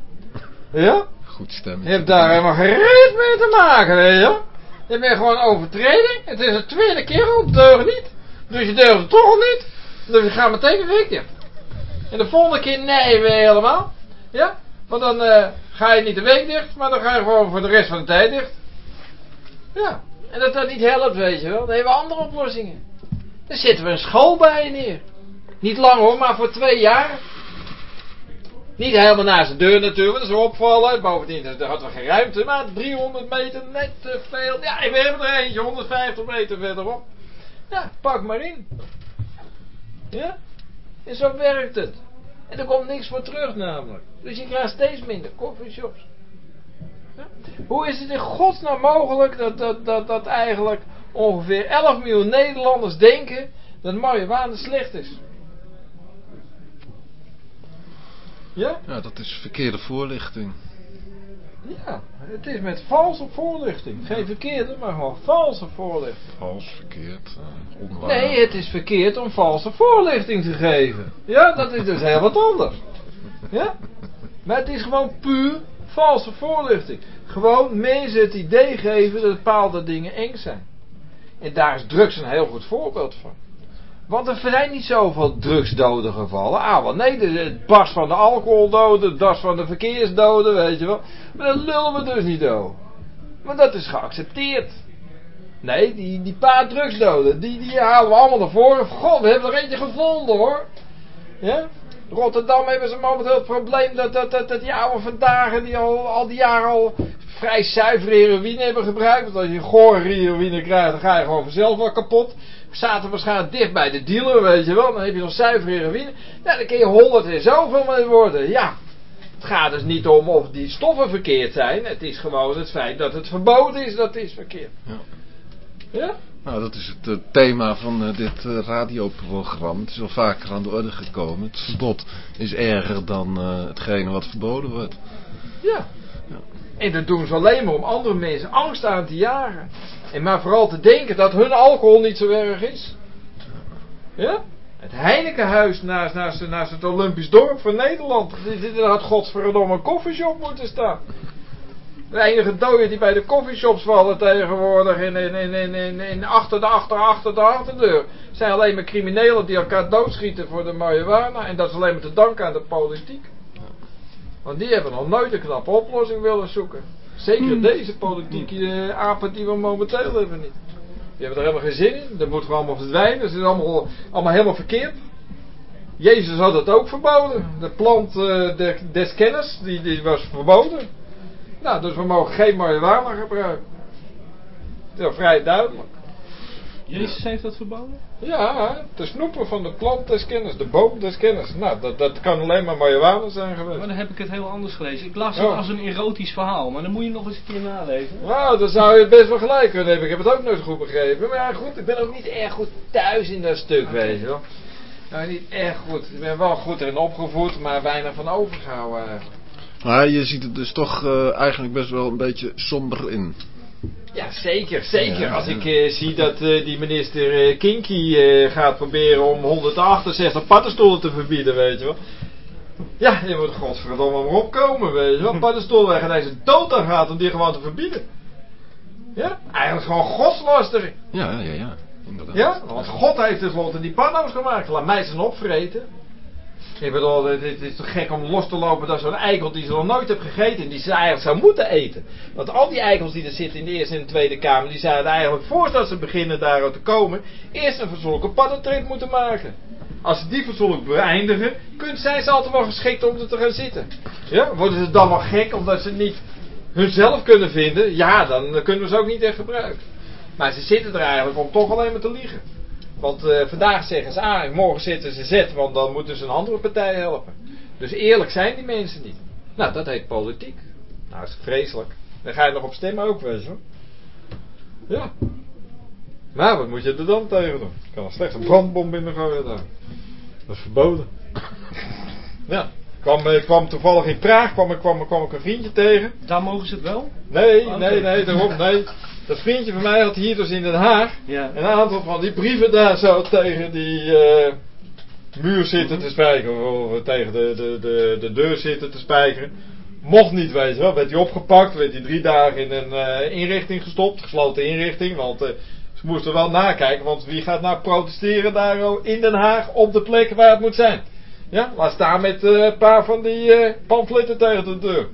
Ja? Goed stemmen. Je hebt daar helemaal gereed mee te maken, weet je? Je bent gewoon overtreding. Het is de tweede keer al, deugt niet. Dus je deugt het toch al niet. Dus je gaat meteen weer dicht. En de volgende keer nee weer helemaal. Ja? Want dan eh, ga je niet de week dicht, maar dan ga je gewoon voor de rest van de tijd dicht. Ja. En dat dat niet helpt, weet je wel. Dan hebben we andere oplossingen. Dan zetten we een school bij je neer. Niet lang hoor, maar voor twee jaar. Niet helemaal naast de deur natuurlijk, dat is opvallen. Bovendien daar hadden we geen ruimte, maar 300 meter net te veel. Ja, we hebben er eentje, 150 meter verderop. Ja, pak maar in. Ja? En zo werkt het. En er komt niks voor terug namelijk. Dus je krijgt steeds minder coffeeshops. Ja? Hoe is het in godsnaam mogelijk dat, dat, dat, dat eigenlijk ongeveer 11 miljoen Nederlanders denken dat marihuana slecht is? Ja? Ja, dat is verkeerde voorlichting. Ja, het is met valse voorlichting. Geen verkeerde, maar gewoon valse voorlichting. Vals, verkeerd, eh, onwaar. Nee, het is verkeerd om valse voorlichting te geven. Ja, dat is dus heel wat anders. Ja? Maar het is gewoon puur valse voorlichting. Gewoon mensen het idee geven dat bepaalde dingen eng zijn. En daar is drugs een heel goed voorbeeld van. Want er zijn niet zoveel drugsdoden gevallen. Ah, wel nee, het barst van de alcoholdoden, het barst van de verkeersdoden, weet je wel. Maar dat lullen we dus niet over. Maar dat is geaccepteerd. Nee, die, die paar drugsdoden, die, die halen we allemaal naar voren. God, we hebben er eentje gevonden hoor. Ja? Rotterdam hebben ze momenteel het probleem dat, dat, dat, dat die oude vandaag die al, al die jaren al vrij zuivere heroïne hebben gebruikt. Want als je gore heroïne krijgt, dan ga je gewoon vanzelf wel kapot. Zaten waarschijnlijk dicht bij de dealer, weet je wel. Dan heb je nog zuivere heroïne. Nou, dan kun je honderd en zoveel mee worden. Ja, het gaat dus niet om of die stoffen verkeerd zijn. Het is gewoon het feit dat het verboden is, dat is verkeerd. Ja. Ja? Nou, dat is het eh, thema van eh, dit eh, radioprogramma. Het is al vaker aan de orde gekomen. Het verbod is erger dan hetgene wat verboden wordt. Ja. En dat doen ze alleen maar om andere mensen angst aan te jagen. En maar vooral te denken dat hun alcohol niet zo erg is. Ja? Het Heinekenhuis naast, naast, naast het Olympisch dorp van Nederland. Daar had godverdomme een koffieshop moeten staan. De enige doden die bij de koffieshops vallen tegenwoordig in achter de achter, achter de achterdeur. Zijn alleen maar criminelen die elkaar doodschieten voor de marihuana. En dat is alleen maar te danken aan de politiek. Want die hebben nog nooit een knappe oplossing willen zoeken. Zeker deze politieke eh, apen die we momenteel hebben niet. Die hebben er helemaal geen zin in. Dat moet gewoon allemaal verdwijnen. Dat is allemaal, allemaal helemaal verkeerd. Jezus had het ook verboden. De plant eh, de- des kennis, die, die was verboden. Nou, dus we mogen geen marihuana gebruiken. Dat is wel vrij duidelijk. Jezus heeft dat verboden? Ja, de snoepen van de plant des kennis, de boom des kennis. Nou, dat, dat kan alleen maar marihuana zijn geweest. Maar dan heb ik het heel anders gelezen. Ik las Ja. het als een erotisch verhaal, maar dan moet je nog eens een keer nalezen. Nou, dan zou je best wel gelijk kunnen hebben. Ik heb het ook nooit goed begrepen. Maar ja, goed, ik ben ook niet erg goed thuis in dat stuk, weet je wel. Nou, niet erg goed. Ik ben wel goed erin opgevoed, maar weinig van overgehouden eigenlijk. Maar je ziet het dus toch eh, eigenlijk best wel een beetje somber in. Ja, zeker, zeker. Als ik eh, zie dat eh, die minister eh, Kinky gaat proberen om 168 paddenstoelen te verbieden, weet je wel. Ja, je moet godverdomme maar opkomen, weet je wel. Paddenstoelen waar deze dood aan gaat om die gewoon te verbieden. Ja, eigenlijk gewoon godslastering. Ja, ja, ja. Inderdaad. Ja, want God heeft tenslotte die paddo's gemaakt. Laat mij ze opvreten. Ik bedoel, het is toch gek om los te lopen dat zo'n eikel die ze nog nooit heeft gegeten, die ze eigenlijk zou moeten eten. Want al die eikels die er zitten in de Eerste en de Tweede Kamer, die zouden eigenlijk voordat ze beginnen daarover te komen, eerst een fatsoenlijke paddentrip moeten maken. Als ze die fatsoenlijk beëindigen, zijn ze altijd wel geschikt om er te gaan zitten. Ja, worden ze dan wel gek omdat ze niet hunzelf kunnen vinden? Ja, dan kunnen we ze ook niet echt gebruiken. Maar ze zitten er eigenlijk om toch alleen maar te liegen. Want eh, vandaag zeggen ze A en morgen zitten ze Z, want dan moeten ze een andere partij helpen. Dus eerlijk zijn die mensen niet. Nou, dat heet politiek. Nou, is vreselijk. Dan ga je nog op stemmen ook, wel. Ja. Maar wat moet je er dan tegen doen? Je kan er slechts een brandbom binnengooien daar. Dat is verboden. Ja. Ik kwam, ik kwam toevallig in Praag, kwam, ik- kwam, kwam ik een vriendje tegen. Daar mogen ze het wel? Nee, Oké. nee, nee, daarom, nee. Dat vriendje van mij had hier dus in Den Haag Ja. een aantal van die brieven daar zo tegen die eh, muur zitten te spijkeren. Of tegen de, de, de, de deur zitten te spijkeren. Mocht niet, weet je wel. Werd hij opgepakt, werd hij drie dagen in een eh, inrichting gestopt. Gesloten inrichting, want eh, ze moesten wel nakijken. Want wie gaat nou protesteren daar in Den Haag op de plek waar het moet zijn? Ja, laat staan met een paar van die pamfletten tegen de deur.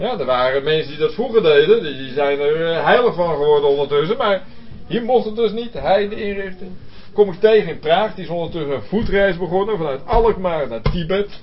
Ja, er waren mensen die dat vroeger deden. Die zijn er eh, heilig van geworden ondertussen. Maar hier mocht het dus niet. Hij de inrichting. Kom ik tegen in Praag. Die is ondertussen een voetreis begonnen. Vanuit Alkmaar naar Tibet.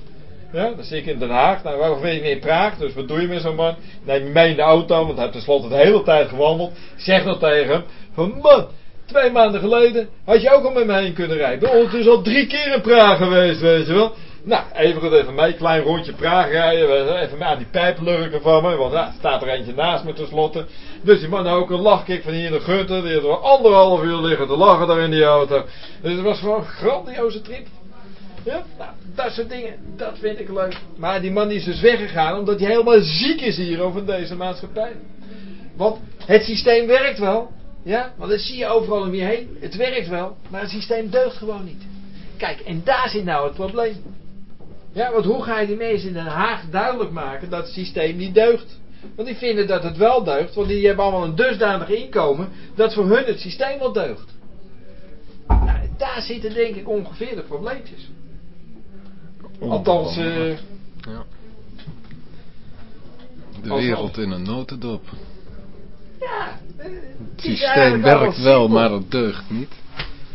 Ja, dan zit ik in Den Haag. Nou, waarom ben je in Praag? Dus wat doe je met zo'n man? Neem je mee in de auto. Want hij heeft tenslotte de hele tijd gewandeld. Zeg dan tegen hem. Van man, twee maanden geleden had je ook al met me heen kunnen rijden. Ik ben ondertussen al drie keer in Praag geweest, weet je wel. Nou, even goed even mee, klein rondje Praag rijden, even aan die pijp lurken van me, want ja, er staat er eentje naast me tenslotte. Dus die man ook een lachkick van hier de gutter, die had er anderhalf uur liggen te lachen daar in die auto. Dus het was gewoon een grandioze trip. Ja, nou, dat soort dingen, dat vind ik leuk. Maar die man is dus weggegaan omdat hij helemaal ziek is hier over deze maatschappij. Want het systeem werkt wel. Ja, want dat zie je overal om je heen. Het werkt wel, maar het systeem deugt gewoon niet. Kijk, en daar zit nou het probleem. Ja, want hoe ga je die mensen in Den Haag duidelijk maken dat het systeem niet deugt? Want die vinden dat het wel deugt, want die hebben allemaal een dusdanig inkomen dat voor hun het systeem wel deugt. Nou, daar zitten denk ik ongeveer de probleempjes. Althans, eh, Ja. De wereld in een notendop. ja. eh, Het systeem werkt wel, maar het deugt niet.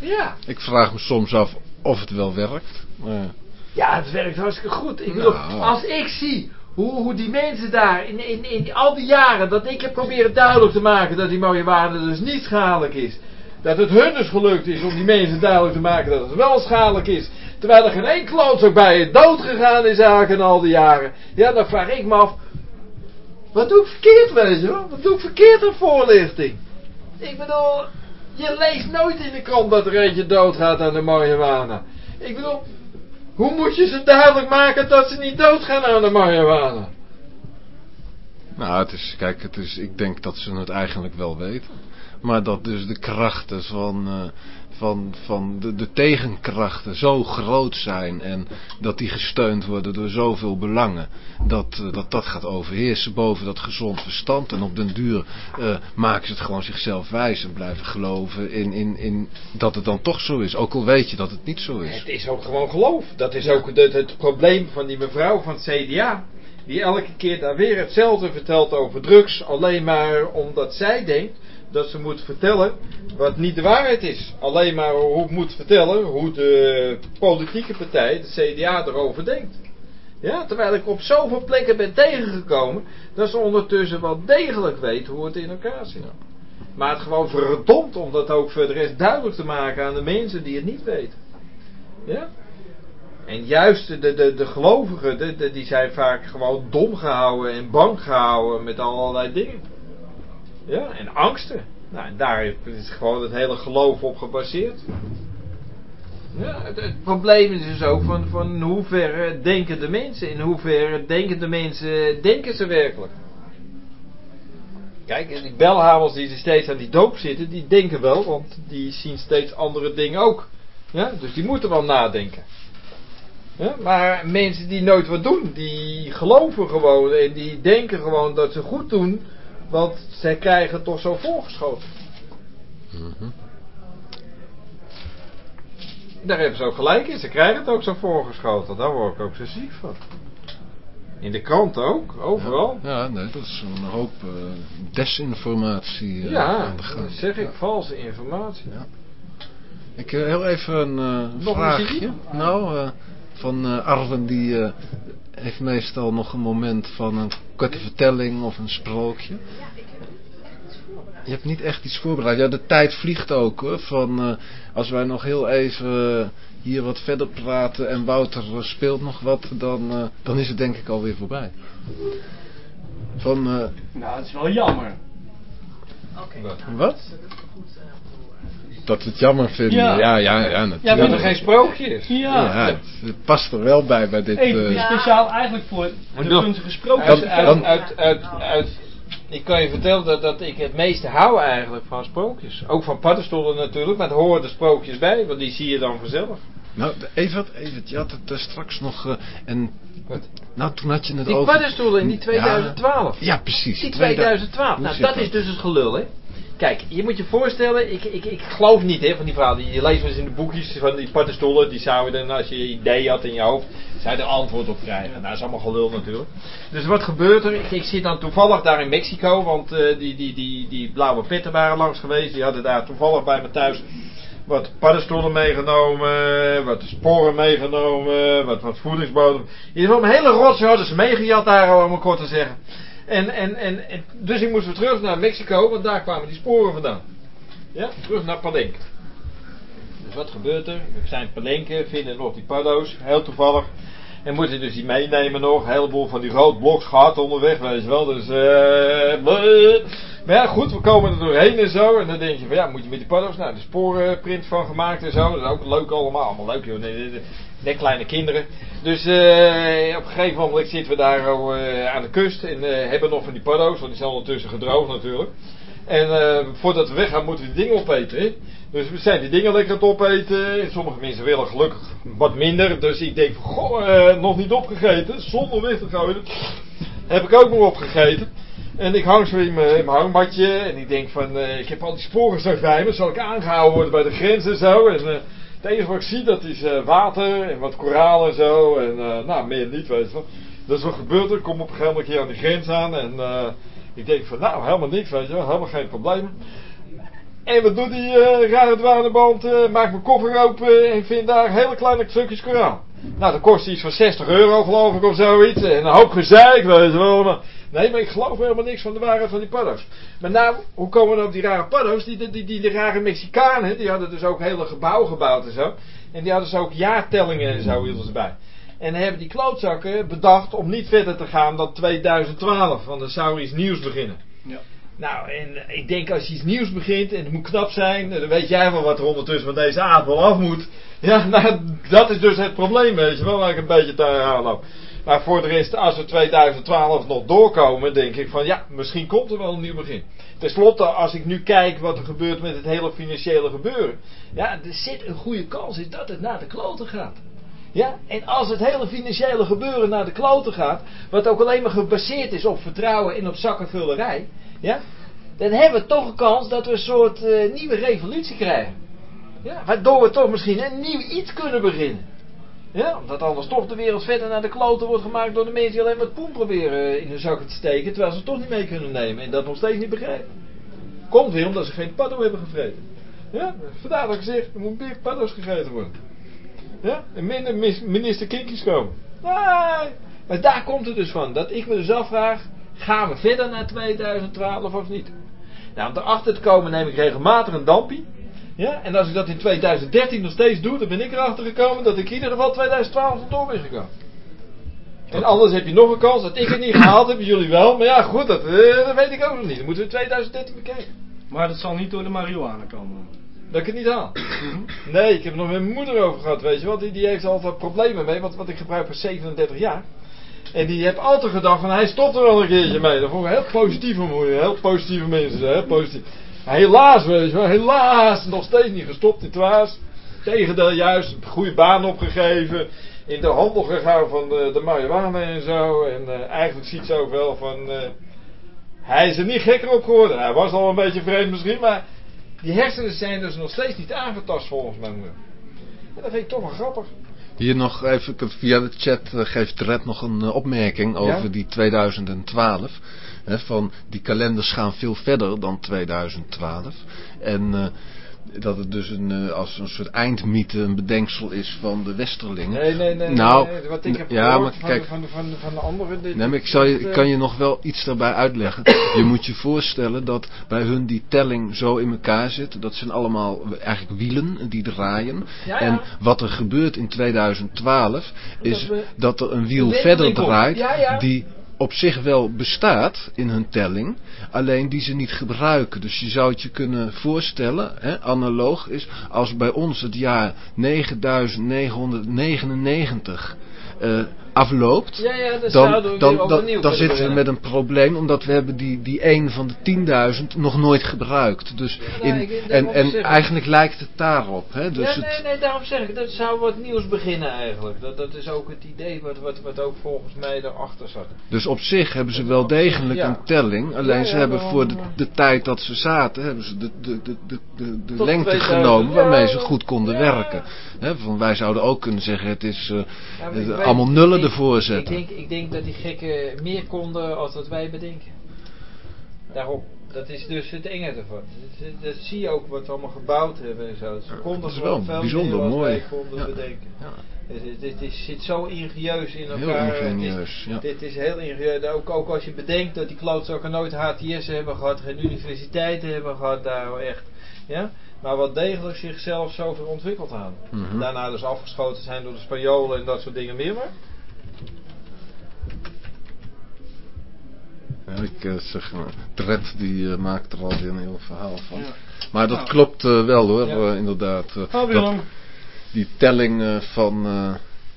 Ja. Ik vraag me soms af of het wel werkt. Maar Ja, het werkt hartstikke goed. Ik bedoel, Nou. als ik zie hoe, hoe die mensen daar in, in, in al die jaren dat ik heb proberen duidelijk te maken dat die marihuana dus niet schadelijk is. Dat het hun dus gelukt is om die mensen duidelijk te maken dat het wel schadelijk is. Terwijl er geen één klootzak bij je dood gegaan is eigenlijk in al die jaren. Ja, dan vraag ik me af. Wat doe ik verkeerd, weet je wel? Wat doe ik verkeerd aan voorlichting? Ik bedoel, je leest nooit in de krant dat er eentje doodgaat aan de marihuana. Ik bedoel, hoe moet je ze duidelijk maken dat ze niet doodgaan aan de marihuana? Nou, het is, kijk, het is, ik denk dat ze het eigenlijk wel weten. Maar dat dus de krachten van, eh, van, van de, de tegenkrachten zo groot zijn. En dat die gesteund worden door zoveel belangen. Dat eh, dat, dat gaat overheersen boven dat gezond verstand. En op den duur eh, maken ze het gewoon zichzelf wijs. En blijven geloven in, in, in dat het dan toch zo is. Ook al weet je dat het niet zo is. Het is ook gewoon geloof. Dat is ook het, het probleem van die mevrouw van het CDA. Die elke keer daar weer hetzelfde vertelt over drugs. Alleen maar omdat zij denkt dat ze moet vertellen wat niet de waarheid is. Alleen maar hoe moet vertellen hoe de politieke partij, de CDA, erover denkt. Ja, terwijl ik op zoveel plekken ben tegengekomen dat ze ondertussen wel degelijk weet hoe het in elkaar zit. Maar het gewoon verdomd om dat ook voor de rest duidelijk te maken aan de mensen die het niet weten. Ja? En juist de, de, de gelovigen, de, de- die zijn vaak gewoon dom gehouden en bang gehouden met allerlei dingen. Ja, en angsten. Nou, en daar is gewoon het hele geloof op gebaseerd. Ja, het, het probleem is dus ook van, van in hoeverre denken de mensen, in hoeverre denken de mensen, denken ze werkelijk. Kijk, en die belhamels die steeds aan die doop zitten, die denken wel, want die zien steeds andere dingen ook. Ja, dus die moeten wel nadenken. Ja, maar mensen die nooit wat doen, die geloven gewoon en die denken gewoon dat ze goed doen, want zij krijgen het toch zo voorgeschoten. Mhm. Daar hebben ze ook gelijk in, ze krijgen het ook zo voorgeschoten, daar word ik ook zo ziek van. In de krant ook, overal. Ja, nee, dat is een hoop eh, desinformatie eh, Ja, aan de gang. dat zeg ik, valse informatie. Ik heb heel even een eh, Nog vraagje. Nou, eh, van eh, Arwen die eh, heeft meestal nog een moment van een korte vertelling of een sprookje. Ja, ik heb echt iets voorbereid. Je hebt niet echt iets voorbereid. Ja, de tijd vliegt ook hoor. Van, eh, als wij nog heel even hier wat verder praten en Wouter speelt nog wat, dan, eh, dan is het denk ik alweer voorbij. Van, eh, Nou, het is wel jammer. Oké. Wat? Dat dat we het jammer vinden. Ja, Ja. ja, ja, Ja, natuurlijk. Dat er geen sprookje is. Ja. Ja, het, het past er wel bij, bij dit... Hey, eh, speciaal eigenlijk voor de dan- puntige sprookjes. Uit, Dan- uit, dan- uit, uit, uit- ik kan je vertellen dat, dat ik het meeste hou eigenlijk van sprookjes. Ook van paddenstoelen natuurlijk, maar er horen de sprookjes bij, want die zie je dan vanzelf. Nou, even, even, je had het daar straks nog... eh, en, Wat? nou, toen had je het Die over... paddenstoelen in die 2012. Ja, precies. Die 2000 2012. Hoe Nou, zit dat is dus het gelul, hè. Kijk, je moet je voorstellen, ik, ik, ik geloof niet hè, van die verhalen. Je leest wel eens in de boekjes van die paddenstoelen, die zou je dan, als je idee had in je hoofd, je er antwoord op krijgen. Nou, dat is allemaal gelul natuurlijk. Dus wat gebeurt er? Ik, ik zit dan toevallig daar in Mexico, want eh, die, die, die, die blauwe petten waren langs geweest. Die hadden daar toevallig bij me thuis wat paddenstoelen meegenomen, wat sporen meegenomen, wat, wat voedingsbodem. In ieder geval een hele rotzooi hadden ze meegejat daar, om het kort te zeggen. En, en, en, dus ik moest weer terug naar Mexico, want daar kwamen die sporen vandaan. Ja, terug naar Palenque. Dus wat gebeurt er? We zijn Palenque, vinden nog die paddo's, heel toevallig. En moeten dus die meenemen nog. Een heleboel van die roodbloks gehad onderweg, weet je wel. Dus, bleh. maar ja, goed, we komen er doorheen en zo. En dan denk je van ja, moet je met die paddo's, nou, de sporenprint van gemaakt en zo. Dat is ook leuk allemaal. Allemaal leuk, joh. Net kleine kinderen. Dus eh, op een gegeven moment zitten we daar eh, aan de kust. En eh, hebben nog van die paddo's, want die zijn ondertussen gedroogd natuurlijk. En voordat we weggaan moeten we die dingen opeten. Dus we zijn die dingen lekker aan het opeten. En sommige mensen willen gelukkig wat minder. Dus ik denk van, goh, nog niet opgegeten. Zonder weg te gooien. Heb ik ook nog opgegeten. En ik hang zo in mijn, hangmatje. En ik denk van, ik heb al die sporen straks bij me. Zal ik aangehouden worden bij de grens en zo. Het enige wat ik zie, dat is eh, water en wat koraal en zo. En eh, nou, meer niet, weet je wel. Dus wat gebeurt er? Ik kom op een gegeven moment hier aan die grens aan. En eh, ik denk van, nou, helemaal niks, weet je wel. Helemaal geen probleem. En wat doet die eh rare douaneband? eh maakt mijn koffer open en vindt daar hele kleine stukjes koraal. Nou, dat kost iets van 60 euro geloof ik of zoiets. En een hoop gezeik, weet je wel. Maar, nee, maar ik geloof helemaal niks van de waarheid van die paddo's. Maar nou, hoe komen we nou op die rare paddo's? Die, die, die, die, rare Mexicanen, die hadden dus ook hele gebouwen gebouwd en zo. En die hadden ze ook jaartellingen en zo hielden ze bij. En hebben die klootzakken bedacht om niet verder te gaan dan 2012. Want dan zou iets nieuws beginnen. Ja. Nou, en ik denk als je iets nieuws begint en het moet knap zijn, dan weet jij wel wat er ondertussen van deze aardbol af moet. Ja, nou, dat is dus het probleem, weet je wel, waar ik een beetje te aanloop. Maar voor de rest, als we 2012 nog doorkomen, denk ik van ja, misschien komt er wel een nieuw begin. Ten slotte, als ik nu kijk wat er gebeurt met het hele financiële gebeuren. Ja, er zit een goede kans in dat het naar de kloten gaat. Ja, en als het hele financiële gebeuren naar de kloten gaat, wat ook alleen maar gebaseerd is op vertrouwen en op zakkenvullerij, ja, dan hebben we toch een kans dat we een soort eh, nieuwe revolutie krijgen. Ja, waardoor we toch misschien een nieuw iets kunnen beginnen. Ja, omdat anders toch de wereld verder naar de kloten wordt gemaakt door de mensen die alleen maar het poen proberen in hun zakken te steken, terwijl ze het toch niet mee kunnen nemen en dat nog steeds niet begrijpen. Komt weer omdat ze geen paddo hebben gevreten. Ja, vandaar dat ik zeg, er moet meer paddo's gegeten worden. Ja, en minder minister Kinkies komen. Nee, maar daar komt het dus van. Dat ik me dus afvraag, gaan we verder naar 2012 of niet? Nou, om erachter te komen neem ik regelmatig een dampie. Ja, en als ik dat in 2013 nog steeds doe, dan ben ik erachter gekomen dat ik in ieder geval 2012 tot door ben gekomen. En anders heb je nog een kans dat ik het niet gehaald heb, jullie wel. Maar ja, goed, dat, eh, dat weet ik ook nog niet. Dan moeten we 2013 bekijken. Maar dat zal niet door de marihuana komen. Dat ik het niet haal. Nee, ik heb er nog met mijn moeder over gehad, weet je wel. Die, die heeft altijd problemen mee, want wat ik gebruik voor 37 jaar. En die heeft altijd gedacht van, hij stopt er wel een keertje mee. Dat vond ik heel positief moeder. Heel positieve mensen, heel positief. Helaas, weet je wel, helaas, nog steeds niet gestopt in Twaas. Tegendeel, juist, goede baan opgegeven. In de handel gegaan van de, de en zo. En eh, eigenlijk ziet ze ook wel van... eh, hij is er niet gekker op geworden. Hij was al een beetje vreemd misschien, maar... Die hersenen zijn dus nog steeds niet aangetast volgens moeder. En dat vind ik toch wel grappig. Hier nog even via de chat eh, geeft Red nog een eh, opmerking over Ja? die 2012. Hè, van die kalenders gaan veel verder dan 2012. En eh, dat het dus een, eh, als een soort eindmythe een bedenksel is van de Westerlingen. Nee, nee, nee. Nou, nee, nee, wat ik heb ja, maar van, kijk- van, van, van, de anderen. dit- Nee, maar ik, zal je, kan je nog wel iets daarbij uitleggen. Je moet je voorstellen dat bij hun die telling zo in elkaar zit. Dat zijn allemaal eigenlijk wielen die draaien. Ja, ja. En wat er gebeurt in 2012 is we- dat er een wiel de verder draait Ja, ja. die op zich wel bestaat in hun telling, alleen die ze niet gebruiken. Dus je zou het je kunnen voorstellen, hè, analoog is, als bij ons het jaar 9999 eh, afloopt, Ja, ja, dan, dan, dan, dan, zitten we met een probleem, omdat we hebben die, die 1 van de 10.000 nog nooit gebruikt. Dus in, en, en eigenlijk lijkt het daarop. Hè? Dus ja, nee, nee, daarom zeg ik, dat zou wat nieuws beginnen eigenlijk. Dat, dat is ook het idee wat, wat, wat ook volgens mij erachter zat. Dus op zich hebben ze wel degelijk een telling. Alleen ze hebben voor de, eh. de tijd dat ze zaten, hebben ze de, de, de, de, de, lengte 2000, genomen waarmee ze goed konden werken. Hè, van wij zouden ook kunnen zeggen, het is eh, eh, allemaal nullen ik- ervoor Ik denk, ik denk dat die gekken meer konden als dat wij bedenken. Daarom. Dat is dus het enge ervan. Dat, dat zie je ook wat ze allemaal gebouwd hebben en zo. Ze konden gewoon wel veel bijzonder meer mooi. wij konden Ja. bedenken. Ja. Het is, zit zo ingenieus in Heel elkaar. Is- ingenieus. Dit is heel ingenieus. Ook, ook als je bedenkt dat die klootzakken nooit HTS hebben gehad, geen universiteiten hebben gehad, daar echt. Ja? Maar wat degelijk zichzelf zoveel ontwikkeld hebben. Mhm. Daarna dus afgeschoten zijn door de Spanjolen en dat soort dingen meer. Maar. Ja, ik eh, zeg maar, Dred die eh, maakt er alweer een heel verhaal van. Ja. Maar dat Nou. klopt eh, wel hoor, Ja. inderdaad. Oh, dat, die telling van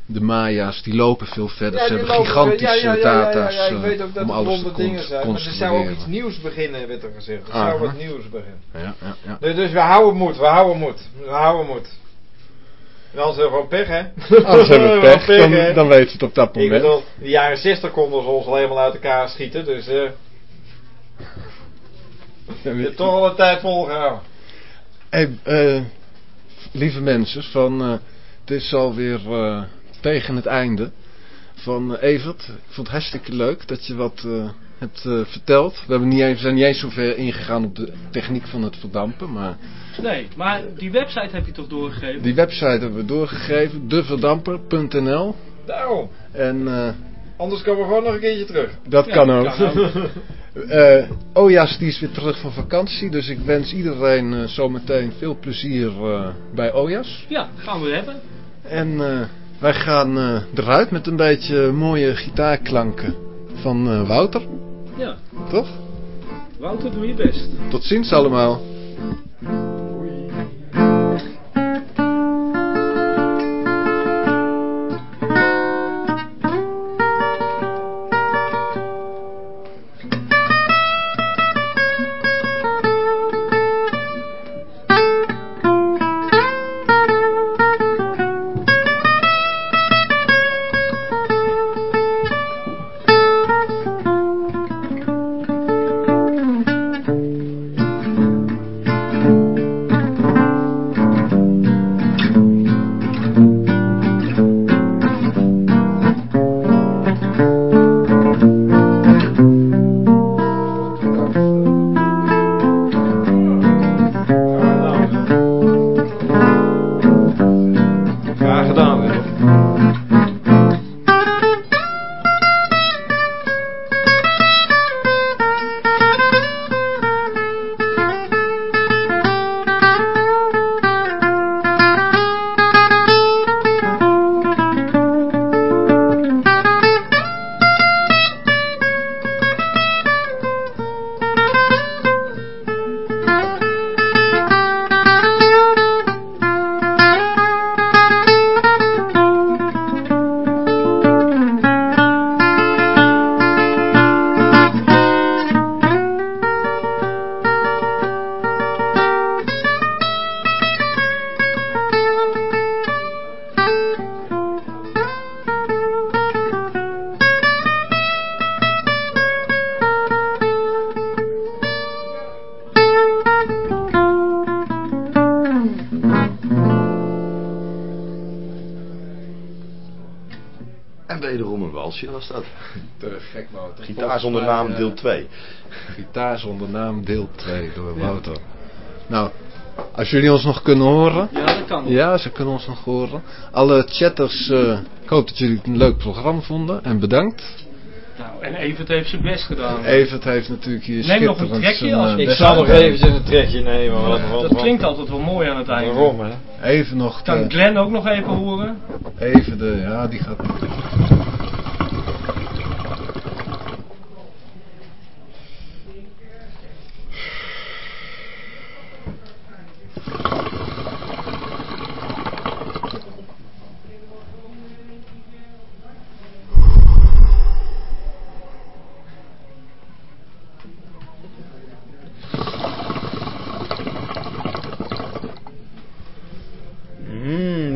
de Maya's, die lopen veel verder. Ze hebben lopen- gigantische data's ik weet ook dat om alles te dingen zijn. Maar er zou ook iets nieuws beginnen, werd er gezegd. Er Aha. zou wat nieuws beginnen. Ja, ja, ja. Dus, dus we houden moed, we houden moed. We houden moed. En hebben we gewoon pech, hè? Anders hebben we pech, hè? dan, dan weet je het op dat Ik moment. bedoel, in de jaren 60 konden ze ons al helemaal uit elkaar schieten, dus eh Ja, je hebt toch al een tijd volgehouden. Hey, eh, lieve mensen, van, eh, het is alweer tegen het einde van Evert. Ik vond het hartstikke leuk dat je wat hebt eh, verteld. We hebben niet eens, zijn niet eens zo ver ingegaan op de techniek van het verdampen, maar Nee, maar die website heb je toch doorgegeven? die website hebben we doorgegeven, deverdamper.nl. Daarom. En eh, Anders komen we gewoon nog een keertje terug. dat Ja, kan ook. kan ook. Eh, Ojas die is weer terug van vakantie, dus ik wens iedereen eh, zometeen veel plezier eh, bij Ojas. Ja, gaan we hebben. En eh, wij gaan eh, eruit met een beetje mooie gitaarklanken van eh, Wouter, Ja, toch? Wouter, doe je best. Tot ziens allemaal. Walsje was dat. Te gek, Wouter. Gitaar Volgens zonder naam eh, deel 2. Gitaar zonder naam deel 2 door Wouter. Nou, als jullie ons nog kunnen horen. Ja, dat kan. Ja, ze kunnen ons nog horen. Alle chatters, eh, ik hoop dat jullie het een leuk programma vonden. En bedankt. Nou, en Evert heeft zijn best gedaan. Evert heeft natuurlijk hier Neem nog een trekje zijn, als- eh, Ik zal nog eventjes een trekje nemen. Want, dat klinkt altijd wel mooi aan het einde. Waarom, hè? Even nog, Kan de, Glenn ook nog even horen? even de, ja die gaat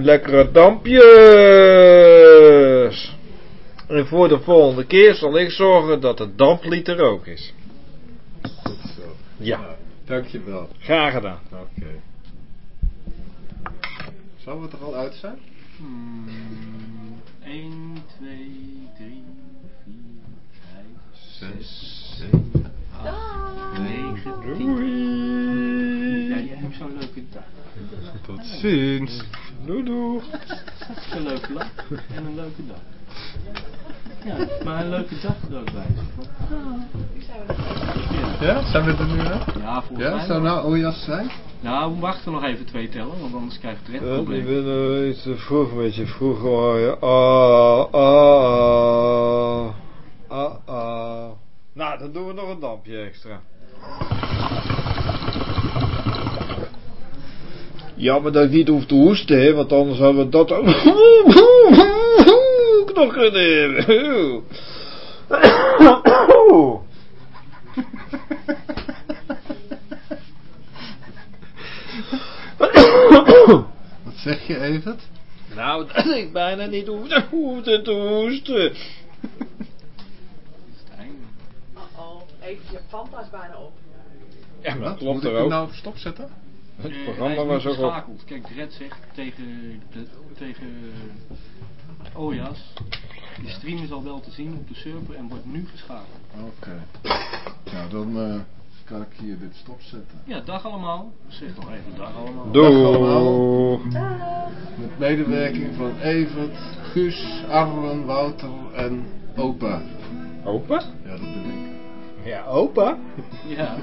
lekkere dampjes. En voor de volgende keer zal ik zorgen dat het damplied er ook is. goed zo. Ja, Dankjewel. graag gedaan. Oké. Zou het er al uit zijn? Hmm, 1, 2, 3, 4, 5, 6, 7, Dag. 9, 10. Doei. Ja, jij hebt zo'n leuke dag. Tot ziens. Doei doei. Een leuke lach en een leuke dag. Ja, maar een leuke dag er ook bij. Er. Ja, zijn we er nu aan? Ja, volgens Ja, mij. zou nou Ojas zijn? Nou, we wachten nog even twee tellen, want anders krijg je het Ja, ik ben uh, iets te vroeg, een beetje vroeg hoor je. Ah, ah, ah, ah. Nou, dan doen we nog een dampje extra. Jammer dat ik niet hoef te hoesten, hè, want anders hadden we dat ook nog kunnen hebben. Wat zeg je, Evert? Nou, dat ik bijna niet hoef te hoesten. Te hoesten. Uh-oh. Even je Fanta is bijna op. Ja, maar dat klopt Moet er ik ook. nou stopzetten? Het Eh, programma was ook op. geschakeld. Kijk, Dred zegt tegen, de, tegen Ojas. De stream is al wel te zien op de server en wordt nu geschakeld. Oké. Nou, dan eh, kan ik hier dit stopzetten. Ja, dag allemaal. Zeg nog even dag allemaal. Doei. Dag. Met medewerking van Evert, Guus, Arlen, Wouter en opa. Opa? Ja, dat ben ik. Ja, opa. Ja.